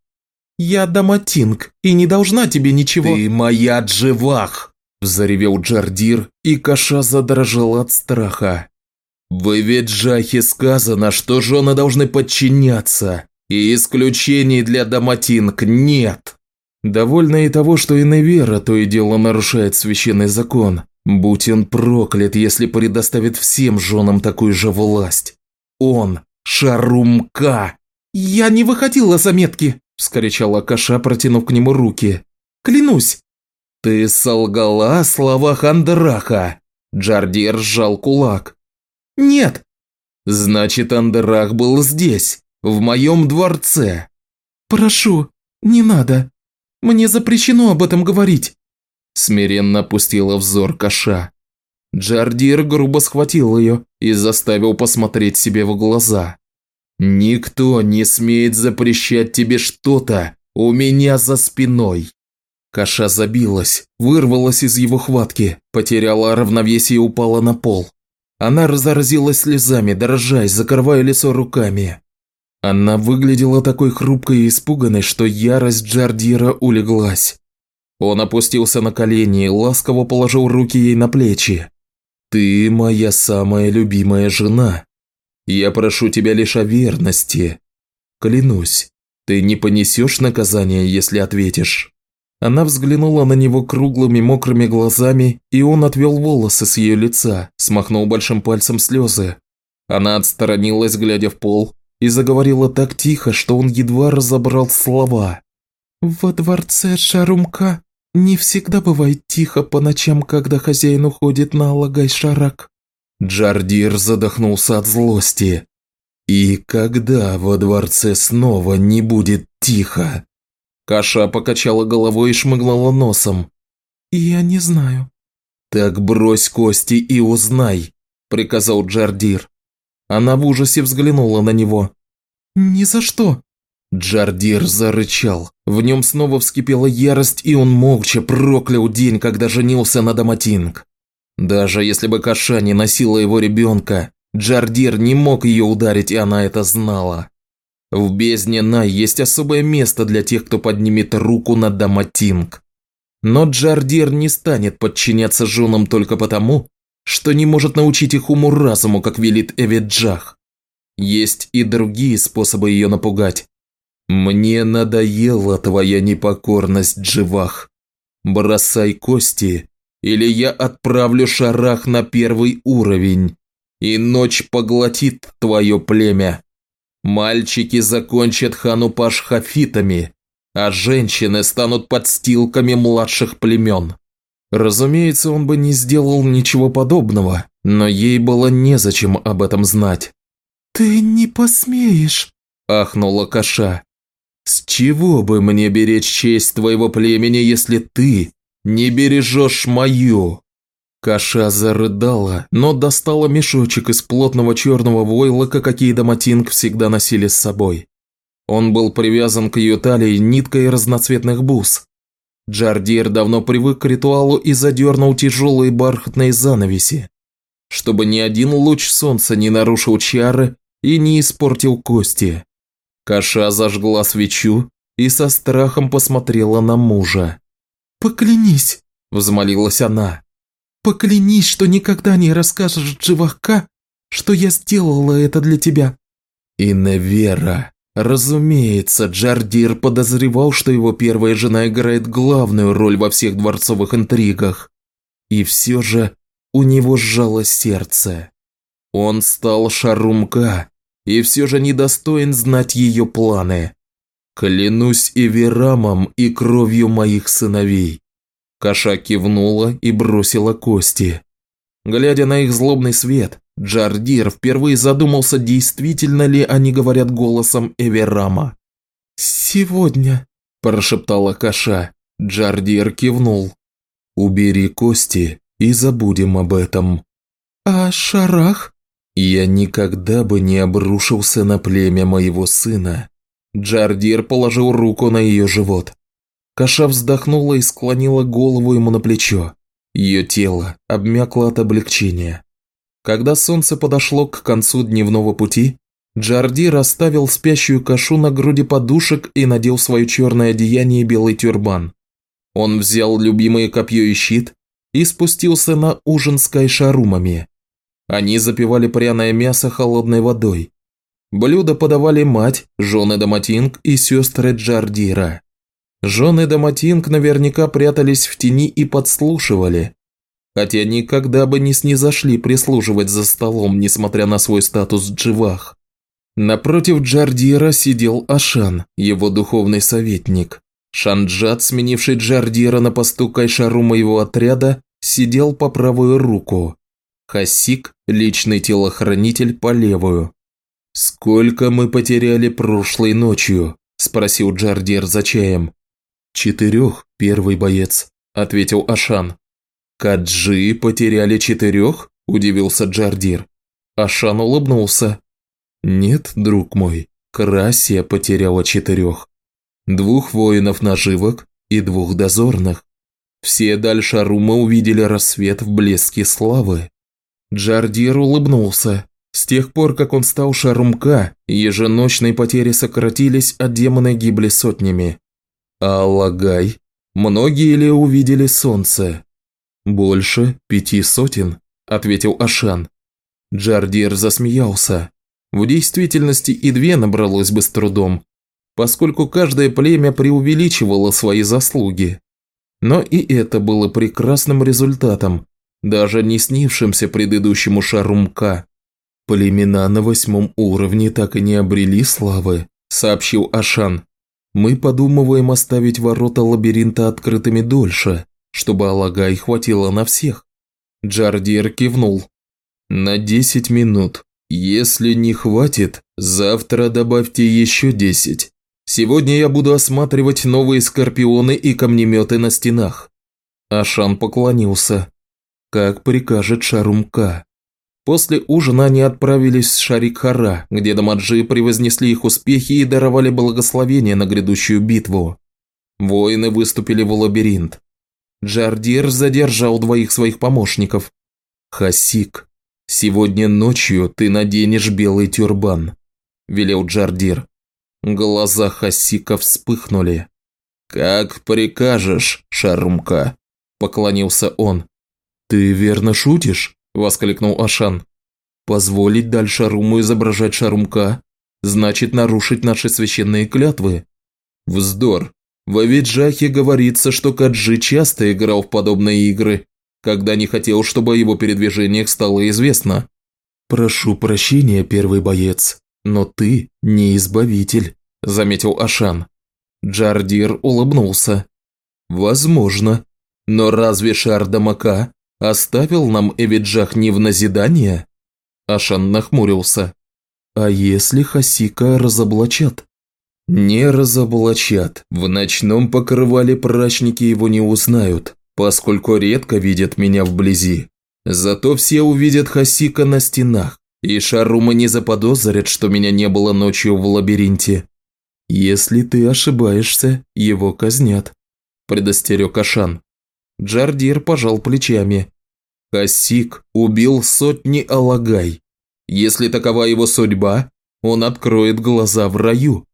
«Я Даматинг и не должна тебе ничего...» «Ты моя Дживах!» – взоревел Джардир, и Каша задрожала от страха. «В Эвиджахе сказано, что жены должны подчиняться, и исключений для Даматинг нет!» Довольна и того, что Иневера то и дело нарушает священный закон, Будь он проклят, если предоставит всем женам такую же власть. Он – Шарумка. «Я не выходила заметки!» – вскричала Каша, протянув к нему руки. «Клянусь!» «Ты солгала о словах Андраха!» Джардир сжал кулак. «Нет!» «Значит, Андрах был здесь, в моем дворце!» «Прошу, не надо. Мне запрещено об этом говорить!» Смиренно опустила взор Каша. Джардир грубо схватил ее и заставил посмотреть себе в глаза. «Никто не смеет запрещать тебе что-то у меня за спиной!» Каша забилась, вырвалась из его хватки, потеряла равновесие и упала на пол. Она разразилась слезами, дрожась, закрывая лицо руками. Она выглядела такой хрупкой и испуганной, что ярость Джардира улеглась. Он опустился на колени и ласково положил руки ей на плечи. «Ты моя самая любимая жена. Я прошу тебя лишь о верности. Клянусь, ты не понесешь наказания, если ответишь». Она взглянула на него круглыми мокрыми глазами, и он отвел волосы с ее лица, смахнул большим пальцем слезы. Она отстранилась, глядя в пол, и заговорила так тихо, что он едва разобрал слова. «Во дворце Шарумка не всегда бывает тихо по ночам, когда хозяин уходит на Алагай-Шарак. Джардир задохнулся от злости. И когда во дворце снова не будет тихо? Каша покачала головой и шмыгнула носом. «Я не знаю». «Так брось кости и узнай», – приказал Джардир. Она в ужасе взглянула на него. «Ни за что», Джардир зарычал. В нем снова вскипела ярость, и он молча проклял день, когда женился на Даматинг. Даже если бы Каша не носила его ребенка, Джардир не мог ее ударить, и она это знала. В бездне Най есть особое место для тех, кто поднимет руку на Даматинг. Но Джардир не станет подчиняться женам только потому, что не может научить их уму-разуму, как велит Эвиджах. Есть и другие способы ее напугать. «Мне надоела твоя непокорность, Дживах. Бросай кости, или я отправлю шарах на первый уровень, и ночь поглотит твое племя. Мальчики закончат ханупаш хафитами, а женщины станут подстилками младших племен». Разумеется, он бы не сделал ничего подобного, но ей было незачем об этом знать. «Ты не посмеешь», – ахнула Каша. С чего бы мне беречь честь твоего племени, если ты не бережешь мою?» Каша зарыдала, но достала мешочек из плотного черного войлока, какие Даматинг всегда носили с собой. Он был привязан к ее талии ниткой разноцветных бус. Джардир давно привык к ритуалу и задернул тяжелые бархатные занавеси, чтобы ни один луч солнца не нарушил чары и не испортил кости. Каша зажгла свечу и со страхом посмотрела на мужа. «Поклянись!» – взмолилась она. «Поклянись, что никогда не расскажешь Дживахка, что я сделала это для тебя». И Невера. Разумеется, Джардир подозревал, что его первая жена играет главную роль во всех дворцовых интригах. И все же у него сжало сердце. Он стал Шарумка и все же недостоин знать ее планы. Клянусь и верамом, и кровью моих сыновей. Каша кивнула и бросила кости. Глядя на их злобный свет, Джардир впервые задумался, действительно ли они говорят голосом Эверама. «Сегодня», – прошептала Каша. Джардир кивнул. «Убери кости и забудем об этом». «А Шарах?» «Я никогда бы не обрушился на племя моего сына». Джардир положил руку на ее живот. Каша вздохнула и склонила голову ему на плечо. Ее тело обмякло от облегчения. Когда солнце подошло к концу дневного пути, Джарди расставил спящую кашу на груди подушек и надел свое черное одеяние и белый тюрбан. Он взял любимое копье и щит и спустился на ужин с кайшарумами. Они запивали пряное мясо холодной водой. Блюда подавали мать, жены Даматинг и сестры Джардира. Жены Даматинг наверняка прятались в тени и подслушивали, хотя никогда бы не снизошли прислуживать за столом, несмотря на свой статус дживах. Напротив Джардира сидел Ашан, его духовный советник. Шанджат, сменивший Джардира на посту Кайшару моего отряда, сидел по правую руку. Хасик, личный телохранитель, по левую. «Сколько мы потеряли прошлой ночью?» – спросил Джардир за чаем. «Четырех, первый боец», – ответил Ашан. «Каджи потеряли четырех?» – удивился Джардир. Ашан улыбнулся. «Нет, друг мой, Красия потеряла четырех. Двух воинов наживок и двух дозорных. Все дальше Арума увидели рассвет в блеске славы». Джардир улыбнулся. С тех пор, как он стал Шарумка, еженочные потери сократились, а демоны гибли сотнями. А Лагай? Многие ли увидели солнце? Больше пяти сотен, ответил Ашан. Джардир засмеялся. В действительности и две набралось бы с трудом, поскольку каждое племя преувеличивало свои заслуги. Но и это было прекрасным результатом, даже не снившимся предыдущему Шарумка. Племена на восьмом уровне так и не обрели славы, сообщил Ашан. Мы подумываем оставить ворота лабиринта открытыми дольше, чтобы Алагай хватило на всех. Джардир кивнул. На десять минут. Если не хватит, завтра добавьте еще десять. Сегодня я буду осматривать новые скорпионы и камнеметы на стенах. Ашан поклонился. Как прикажет Шарумка. После ужина они отправились в Шарикхара, где Дамаджи превознесли их успехи и даровали благословение на грядущую битву. Воины выступили в лабиринт. Джардир задержал двоих своих помощников. «Хасик, сегодня ночью ты наденешь белый тюрбан», – велел Джардир. Глаза Хасика вспыхнули. «Как прикажешь, Шарумка», – поклонился он. «Ты верно шутишь?» – воскликнул Ашан. «Позволить дальше Руму изображать Шарумка значит нарушить наши священные клятвы». «Вздор. В Авиджахе говорится, что Каджи часто играл в подобные игры, когда не хотел, чтобы о его передвижениях стало известно». «Прошу прощения, первый боец, но ты не избавитель», – заметил Ашан. Джардир улыбнулся. «Возможно. Но разве Шардамака Оставил нам Эвиджах не в назидание?» Ашан нахмурился. «А если Хасика разоблачат?» «Не разоблачат. В ночном покрывале прачники его не узнают», поскольку редко видят меня вблизи. Зато все увидят Хасика на стенах, и Шарума не заподозрят, что меня не было ночью в лабиринте. Если ты ошибаешься, его казнят», – предостерег Ашан. Джардир пожал плечами. Хасик убил сотни алагай. Если такова его судьба, он откроет глаза в раю.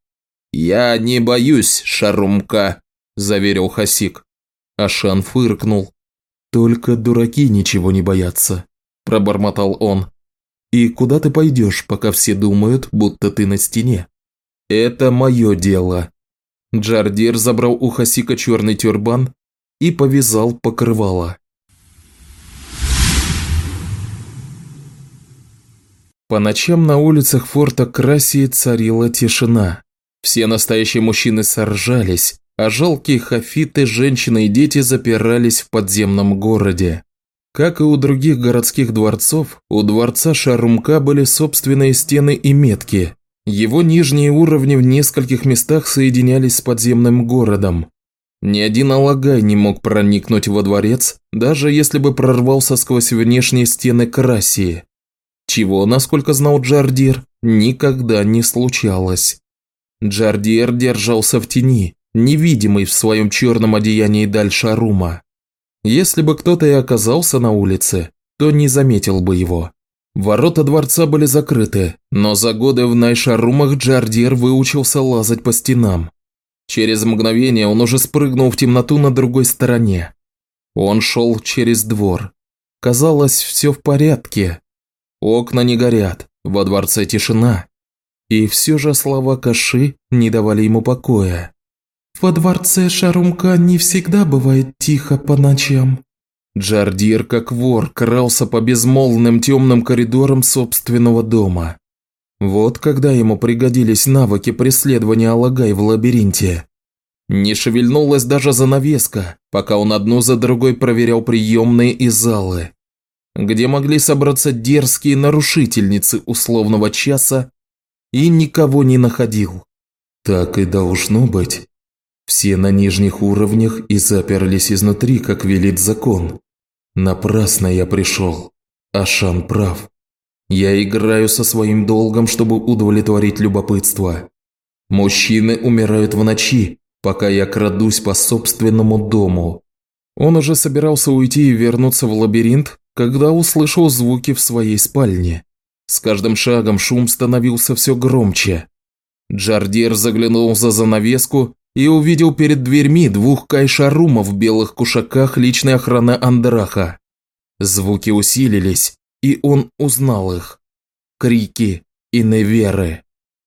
«Я не боюсь, Шарумка», – заверил Хасик. Ашан фыркнул. «Только дураки ничего не боятся», – пробормотал он. «И куда ты пойдешь, пока все думают, будто ты на стене?» «Это мое дело». Джардир забрал у Хасика черный тюрбан и повязал покрывало. По ночам на улицах форта Красии царила тишина. Все настоящие мужчины соржались, а жалкие хафиты, женщины и дети запирались в подземном городе. Как и у других городских дворцов, у дворца Шарумка были собственные стены и метки. Его нижние уровни в нескольких местах соединялись с подземным городом. Ни один алагай не мог проникнуть во дворец, даже если бы прорвался сквозь внешние стены Красии. Чего, насколько знал Джардир, никогда не случалось. Джардир держался в тени, невидимый в своем черном одеянии дальше Рума. Если бы кто-то и оказался на улице, то не заметил бы его. Ворота дворца были закрыты, но за годы в Найшарумах Джардир выучился лазать по стенам. Через мгновение он уже спрыгнул в темноту на другой стороне. Он шел через двор. Казалось, все в порядке. Окна не горят, во дворце тишина. И все же слова Каши не давали ему покоя. Во дворце Шарумка не всегда бывает тихо по ночам. Джардир, как вор, крался по безмолвным темным коридорам собственного дома. Вот когда ему пригодились навыки преследования Алагай в лабиринте. Не шевельнулась даже занавеска, пока он одну за другой проверял приемные и залы, где могли собраться дерзкие нарушительницы условного часа, и никого не находил. Так и должно быть. Все на нижних уровнях и заперлись изнутри, как велит закон. Напрасно я пришел. Ашан прав. Я играю со своим долгом, чтобы удовлетворить любопытство. Мужчины умирают в ночи, пока я крадусь по собственному дому. Он уже собирался уйти и вернуться в лабиринт, когда услышал звуки в своей спальне. С каждым шагом шум становился все громче. Джардир заглянул за занавеску и увидел перед дверьми двух кайшарума в белых кушаках личной охраны Андраха. Звуки усилились, и он узнал их. Крики и неверы.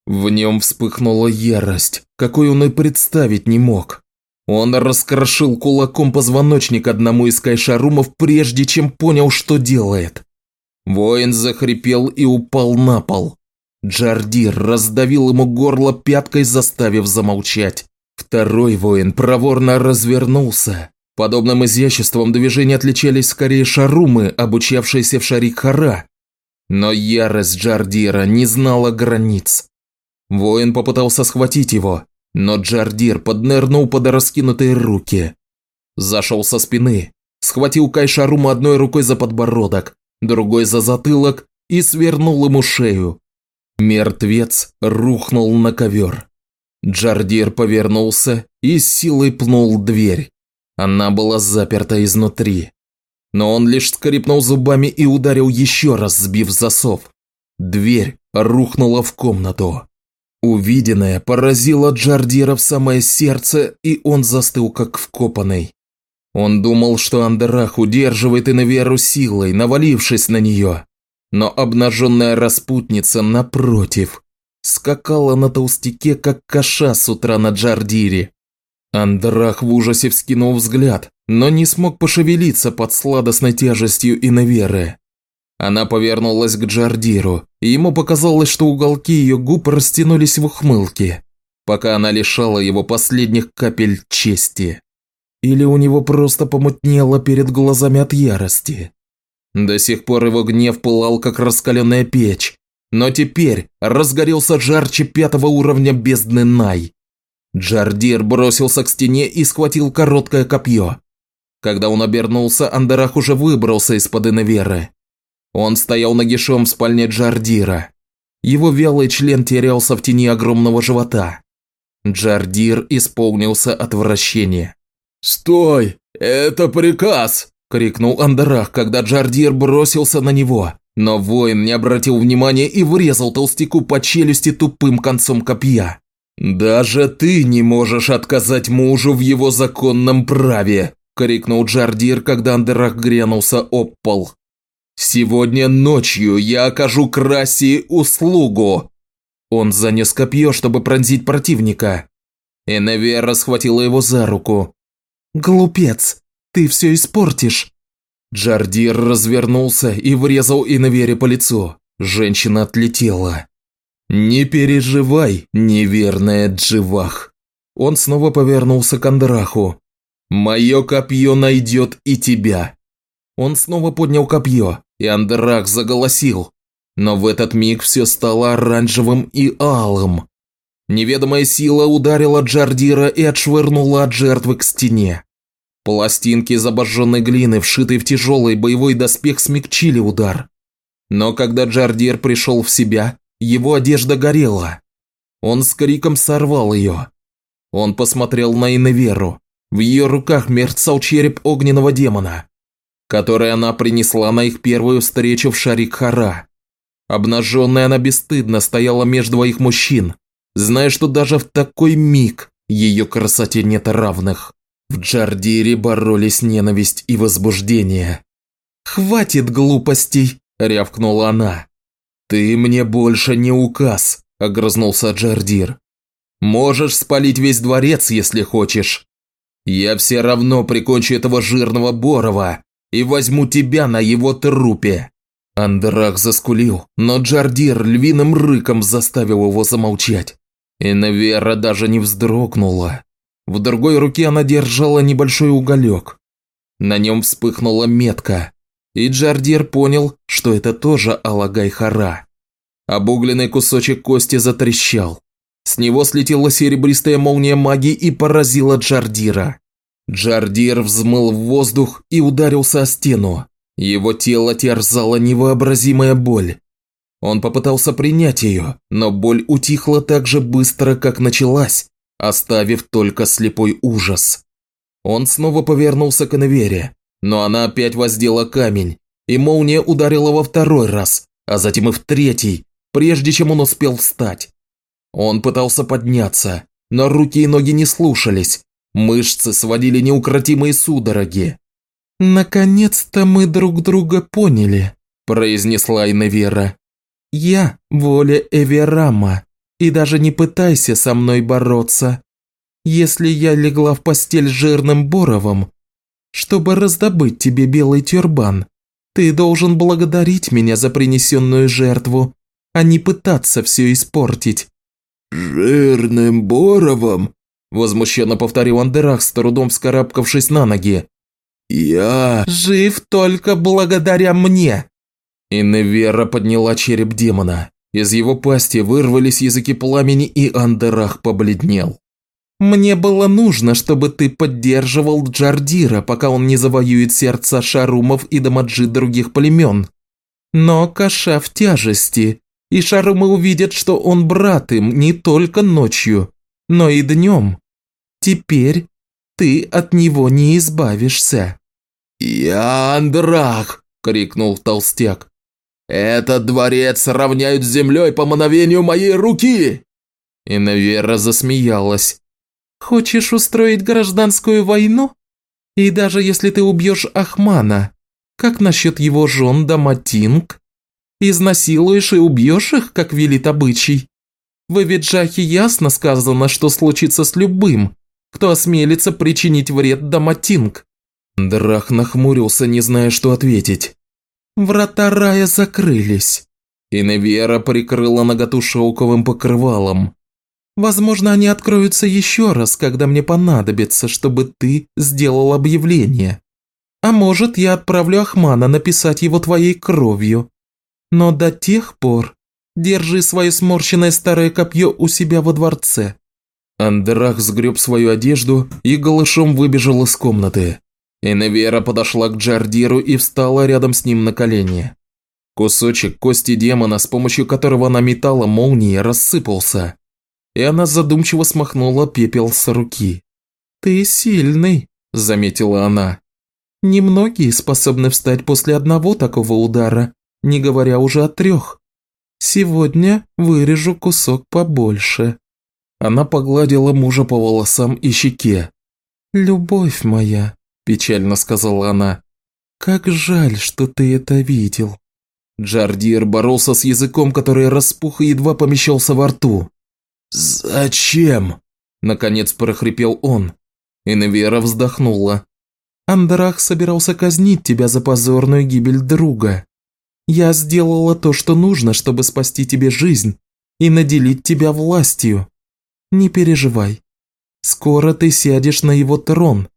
В нем вспыхнула ярость, какой он и представить не мог. Он раскрошил кулаком позвоночник одному из кайшарумов, прежде чем понял, что делает. Воин захрипел и упал на пол. Джардир раздавил ему горло пяткой, заставив замолчать. Второй воин проворно развернулся. Подобным изяществом движения отличались скорее шарумы, обучавшиеся в Шарик-Хара. Но ярость Джардира не знала границ. Воин попытался схватить его, но Джардир поднырнул под раскинутые руки. Зашел со спины, схватил Кайшарума одной рукой за подбородок, другой за затылок и свернул ему шею. Мертвец рухнул на ковер. Джардир повернулся и силой пнул дверь. Она была заперта изнутри. Но он лишь скрипнул зубами и ударил еще раз, сбив засов. Дверь рухнула в комнату. Увиденное поразило Джардира в самое сердце, и он застыл как вкопанный. Он думал, что Андерах удерживает Иневеру силой, навалившись на нее. Но обнаженная распутница, напротив, скакала на толстяке, как коша с утра на Джардире. Андрах в ужасе вскинул взгляд, но не смог пошевелиться под сладостной тяжестью Иноверы. Она повернулась к Джардиру, и ему показалось, что уголки ее губ растянулись в ухмылке, пока она лишала его последних капель чести. Или у него просто помутнело перед глазами от ярости. До сих пор его гнев пылал, как раскаленная печь, но теперь разгорелся жарче пятого уровня бездны Най. Джардир бросился к стене и схватил короткое копье. Когда он обернулся, Андерах уже выбрался из-под Иневеры. Он стоял нагишом в спальне Джардира. Его вялый член терялся в тени огромного живота. Джардир исполнился отвращения. «Стой! Это приказ!» – крикнул Андерах, когда Джардир бросился на него. Но воин не обратил внимания и врезал толстяку по челюсти тупым концом копья. «Даже ты не можешь отказать мужу в его законном праве!» – крикнул Джардир, когда Андерах грянулся об пол. «Сегодня ночью я окажу Краси услугу!» Он занес копье, чтобы пронзить противника. Эневера схватила его за руку. «Глупец, ты все испортишь!» Джардир развернулся и врезал Иневере по лицу. Женщина отлетела. «Не переживай, неверная Дживах!» Он снова повернулся к Андраху. «Мое копье найдет и тебя!» Он снова поднял копье, и Андрах заголосил. Но в этот миг все стало оранжевым и алым. Неведомая сила ударила Джардира и отшвырнула от жертвы к стене. Пластинки из обожженной глины, вшитые в тяжелый боевой доспех, смягчили удар. Но когда Джардир пришел в себя, его одежда горела. Он с криком сорвал ее. Он посмотрел на Иневеру. В ее руках мерцал череп огненного демона, который она принесла на их первую встречу в Шарикхара. Обнаженная она бесстыдно стояла между двоих мужчин, зная, что даже в такой миг ее красоте нет равных. В Джардире боролись ненависть и возбуждение. «Хватит глупостей!» – рявкнула она. «Ты мне больше не указ!» – огрызнулся Джардир. «Можешь спалить весь дворец, если хочешь. Я все равно прикончу этого жирного Борова и возьму тебя на его трупе!» Андрах заскулил, но Джардир львиным рыком заставил его замолчать. И Навера даже не вздрогнула. В другой руке она держала небольшой уголек. На нем вспыхнула метка, и Джардир понял, что это тоже Алагай-Хара. Обугленный кусочек кости затрещал. С него слетела серебристая молния магии и поразила Джардира. Джардир взмыл в воздух и ударился о стену. Его тело терзала невообразимая боль. Он попытался принять ее, но боль утихла так же быстро, как началась, оставив только слепой ужас. Он снова повернулся к Энвере, но она опять воздела камень, и молния ударила во второй раз, а затем и в третий, прежде чем он успел встать. Он пытался подняться, но руки и ноги не слушались, мышцы сводили неукротимые судороги. «Наконец-то мы друг друга поняли», – произнесла Иневера. «Я – воля Эверама, и даже не пытайся со мной бороться. Если я легла в постель с жирным Боровым, чтобы раздобыть тебе белый тюрбан, ты должен благодарить меня за принесенную жертву, а не пытаться все испортить». «Жирным Боровым?» – возмущенно повторил Андерах, с трудом вскарабкавшись на ноги. «Я...» «Жив только благодаря мне!» Инневера подняла череп демона. Из его пасти вырвались языки пламени, и Андерах побледнел. «Мне было нужно, чтобы ты поддерживал Джардира, пока он не завоюет сердца шарумов и дамаджи других племен. Но Каша в тяжести, и шарумы увидят, что он брат им не только ночью, но и днем. Теперь ты от него не избавишься». «Я Андрах!» – крикнул толстяк. «Этот дворец равняют с землей по мановению моей руки!» И Навера засмеялась. «Хочешь устроить гражданскую войну? И даже если ты убьешь Ахмана, как насчет его жен Даматинг? Изнасилуешь и убьешь их, как велит обычай? В Эвиджахе ясно сказано, что случится с любым, кто осмелится причинить вред Даматинг». Драх нахмурился, не зная, что ответить. Врата рая закрылись. И Невера прикрыла наготу шелковым покрывалом. Возможно, они откроются еще раз, когда мне понадобится, чтобы ты сделал объявление. А может, я отправлю Ахмана написать его твоей кровью. Но до тех пор держи свое сморщенное старое копье у себя во дворце». Андрах сгреб свою одежду и голышом выбежал из комнаты. Эневера подошла к Джардиру и встала рядом с ним на колени. Кусочек кости демона, с помощью которого она метала молнии, рассыпался, и она задумчиво смахнула пепел с руки. «Ты сильный», – заметила она. «Немногие способны встать после одного такого удара, не говоря уже о трех. Сегодня вырежу кусок побольше». Она погладила мужа по волосам и щеке. «Любовь моя», – печально сказала она, – «как жаль, что ты это видел». Джардир боролся с языком, который распух и едва помещался во рту. «Зачем?» – наконец прохрипел он. Инвера вздохнула. «Андрах собирался казнить тебя за позорную гибель друга. Я сделала то, что нужно, чтобы спасти тебе жизнь и наделить тебя властью. Не переживай. Скоро ты сядешь на его трон,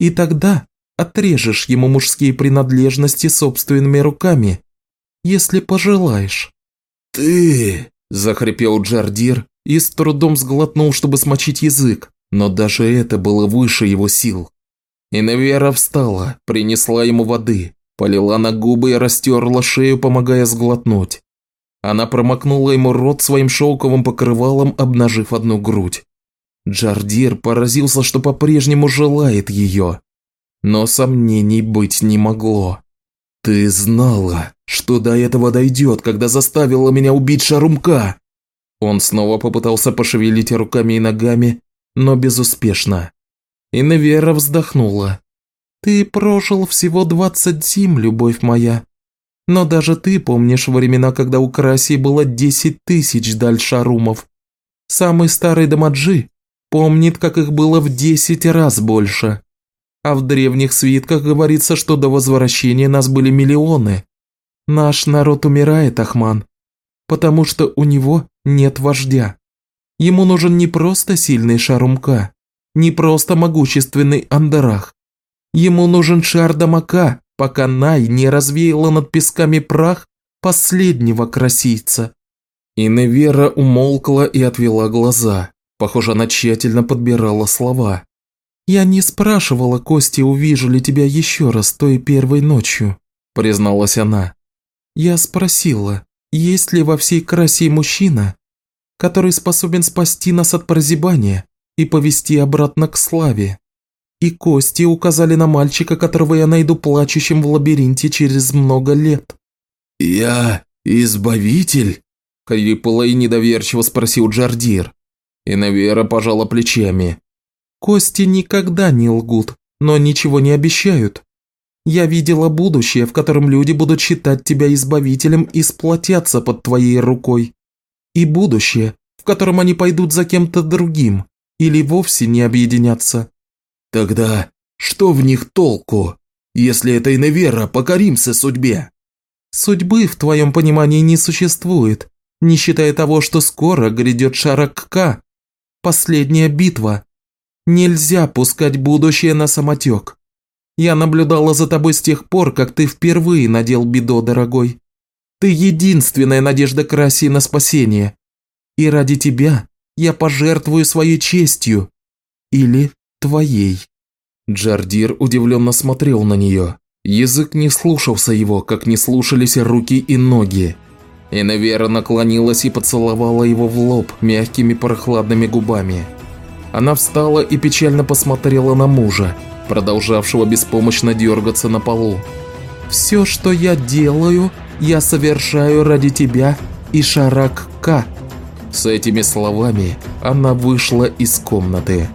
и тогда отрежешь ему мужские принадлежности собственными руками если пожелаешь». «Ты...» – захрипел Джардир и с трудом сглотнул, чтобы смочить язык, но даже это было выше его сил. Иневера встала, принесла ему воды, полила на губы и растерла шею, помогая сглотнуть. Она промокнула ему рот своим шелковым покрывалом, обнажив одну грудь. Джардир поразился, что по-прежнему желает ее. Но сомнений быть не могло. «Ты знала, что до этого дойдет, когда заставила меня убить Шарумка!» Он снова попытался пошевелить руками и ногами, но безуспешно. И Невера вздохнула. «Ты прожил всего двадцать зим, любовь моя. Но даже ты помнишь времена, когда у Краси было десять тысяч дальшарумов. Самый старый Дамаджи помнит, как их было в десять раз больше а в древних свитках говорится, что до возвращения нас были миллионы. Наш народ умирает, Ахман, потому что у него нет вождя. Ему нужен не просто сильный Шарумка, не просто могущественный Андарах. Ему нужен шар Дамака, пока Най не развеяла над песками прах последнего красийца. Иневера умолкла и отвела глаза. Похоже, она тщательно подбирала слова. «Я не спрашивала Кости, увижу ли тебя еще раз той первой ночью», – призналась она. «Я спросила, есть ли во всей красе мужчина, который способен спасти нас от прозябания и повести обратно к славе. И Кости указали на мальчика, которого я найду плачущим в лабиринте через много лет». «Я избавитель?» – хрипло и недоверчиво спросил Джардир. И Навера пожала плечами. Кости никогда не лгут, но ничего не обещают. Я видела будущее, в котором люди будут считать тебя избавителем и сплотятся под твоей рукой. И будущее, в котором они пойдут за кем-то другим или вовсе не объединятся. Тогда что в них толку, если это Иневера покоримся судьбе? Судьбы в твоем понимании не существует, не считая того, что скоро грядет Шаракка, последняя битва, Нельзя пускать будущее на самотек. Я наблюдала за тобой с тех пор, как ты впервые надел бедо, дорогой. Ты единственная надежда Краси на спасение. И ради тебя я пожертвую своей честью. Или твоей». Джардир удивленно смотрел на нее. Язык не слушался его, как не слушались руки и ноги. Иневера наклонилась и поцеловала его в лоб мягкими прохладными губами. Она встала и печально посмотрела на мужа, продолжавшего беспомощно дергаться на полу. «Все, что я делаю, я совершаю ради тебя и Шарак К». С этими словами она вышла из комнаты.